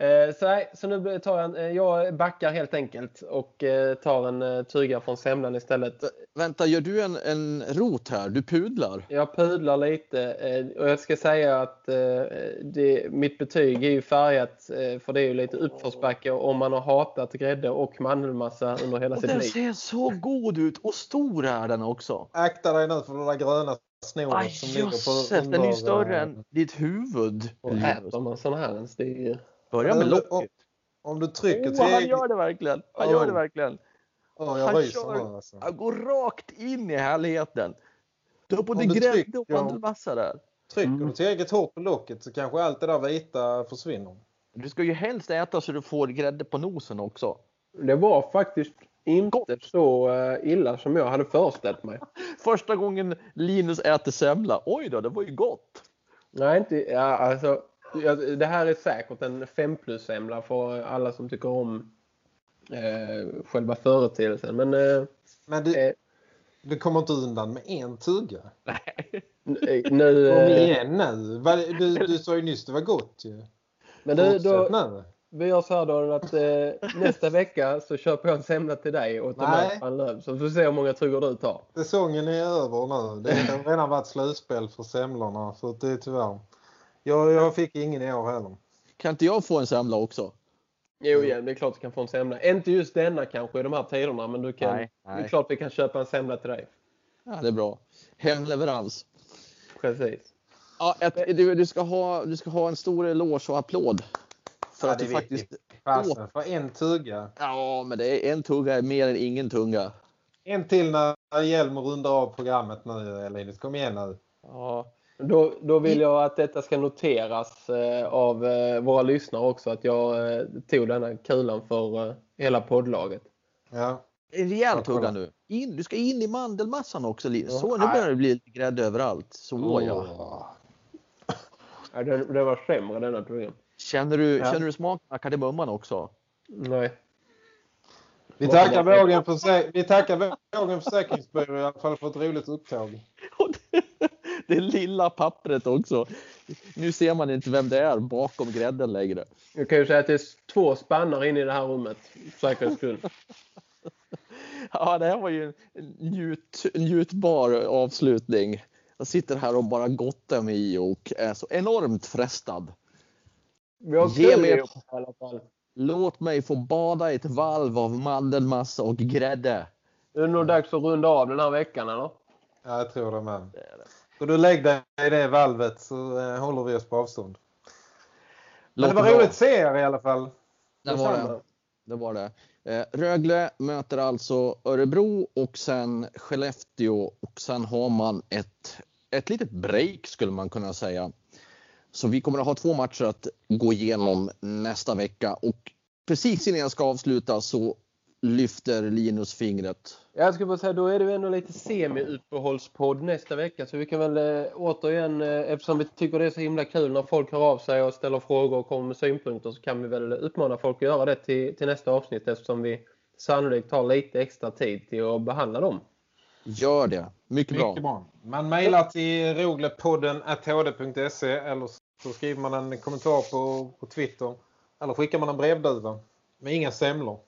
Eh, så, så nu tar jag, en, jag backar helt enkelt och eh, tar en eh, tyga från semlan istället. Vänta, gör du en, en rot här? Du pudlar? Jag pudlar lite och jag ska säga att det, mitt betyg är ju färgat för det är ju lite uppförsbacke om man har hatat grädde och mandelmassa under hela och sitt liv. Den ser så god ut och stor är den också. Akta dig nu för det där gröna snoret som ligger på under... Den är ju större än ditt huvud. Och äter man sådana här ens, det är ju... Börja med locket. Om, om du trycker oh, Han gör det verkligen. Han oh. gör det verkligen. Oh, han, kör, alltså. han går rakt in i härligheten. Du har både grädde och mandelmassa där. Trycker mm. du tillräckligt hårt på locket så kanske allt det där vita försvinner. Du ska ju helst äta så du får grädde på nosen också. Det var faktiskt inte Gott. så eh, illa som jag hade föreställt mig. Första gången Linus äter semla. Oj då, det var ju gott. Nej, inte, ja, alltså det här är säkert en 5 plus-semla för alla som tycker om eh, själva företeelsen. Men, eh, Men du, eh, du kommer inte undan med en tugga? Nej. Nu, Kom igen nu. Du, du sa ju nyss det var gott ju. Men du, då, nu. Vi gör så här då att eh, nästa vecka så köper jag en semla till dig och tar med löv. Så får vi se hur många tuggor du tar. Säsongen är över nu. Det har redan varit slutspel för semlorna. Så det är tyvärr. Jag, jag fick ingen i år heller. Kan inte jag få en semla också? Jo, ja, det är klart du kan få en semla. Inte just denna kanske i de här tiderna, men du kan, nej, nej. det är klart vi kan köpa en semla till dig. Ja, det är bra. Hemleverans. Precis. Ja, ett, du, du, ska ha, du ska ha en stor eloge och applåd. För ja, att du faktiskt... Fasen, för en tugga. Ja, men det är en tugga är mer än ingen tunga. En till när Hjelm rundar av programmet nu, Linus. Kom igen nu. Ja, då, då vill jag att detta ska noteras eh, av eh, våra lyssnare också. Att jag eh, tog denna kulan för eh, hela poddlaget. Ja. En rejäl tugga nu. In, du ska in i mandelmassan också. Så nu börjar det bli lite grädde överallt. Så oh. ja. ja det, det var sämre denna tuggan. Känner du, Ja. känner du smaken av kardemumman också? Nej. Vi tackar Vågen, för, vi tackar Vågen Försäkringsbyrå i alla fall för ett roligt upptåg. Och det, det lilla pappret också. Nu ser man inte vem det är bakom grädden längre. Jag kan ju säga att det är två spannar inne i det här rummet. För säkerhets skull. Ja, det här var ju en njut, njutbar avslutning. Jag sitter här och bara gottar mig i och är så enormt frestad. Vi har Ge mig- i alla fall. Låt mig få bada i ett valv av mandelmassa och grädde. Det är nog dags att runda av den här veckan eller? Ja, jag tror det med. Och du lägg dig i det valvet så eh, håller vi oss på avstånd. Men det var roligt att se er i alla fall. Det var det. det, var det. Eh, Rögle möter alltså Örebro och sen Skellefteå och sen har man ett, ett litet break skulle man kunna säga. Så vi kommer att ha två matcher att gå igenom nästa vecka och precis innan jag ska avsluta så lyfter Linus fingret. Jag skulle bara säga, då är det ju ändå lite semi-uppehållspodd nästa vecka. Så vi kan väl eh, återigen, eh, eftersom vi tycker det är så himla kul när folk hör av sig och ställer frågor och kommer med synpunkter så kan vi väl uppmana folk att göra det till, till nästa avsnitt eftersom vi sannolikt har lite extra tid till att behandla dem. Gör det. Mycket bra. Mycket bra. Man mejlar till roglepodden hd.se eller så skriver man en kommentar på, på Twitter. Eller skickar man en brevduva. Med inga semlor.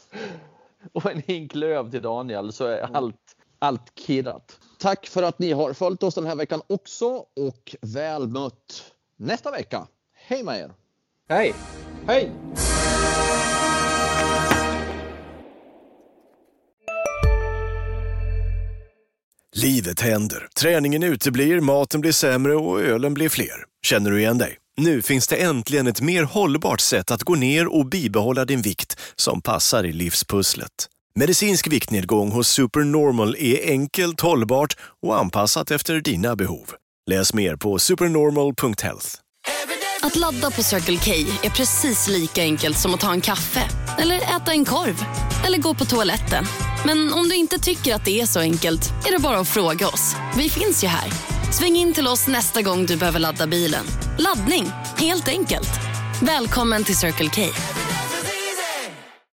och en hink löv till Daniel så är allt, allt kirrat. Tack för att ni har följt oss den här veckan också och väl mött nästa vecka. Hej med er! Hej! Hej! Livet händer. Träningen uteblir, maten blir sämre och ölen blir fler. Känner du igen dig? Nu finns det äntligen ett mer hållbart sätt att gå ner och bibehålla din vikt som passar i livspusslet. Medicinsk viktnedgång hos Supernormal är enkelt, hållbart och anpassat efter dina behov. Läs mer på supernormal.health. Att ladda på Circle K är precis lika enkelt som att ta en kaffe eller äta en korv eller gå på toaletten. Men om du inte tycker att det är så enkelt är det bara att fråga oss. Vi finns ju här. Sväng in till oss nästa gång du behöver ladda bilen. Laddning, helt enkelt. Välkommen till Circle K.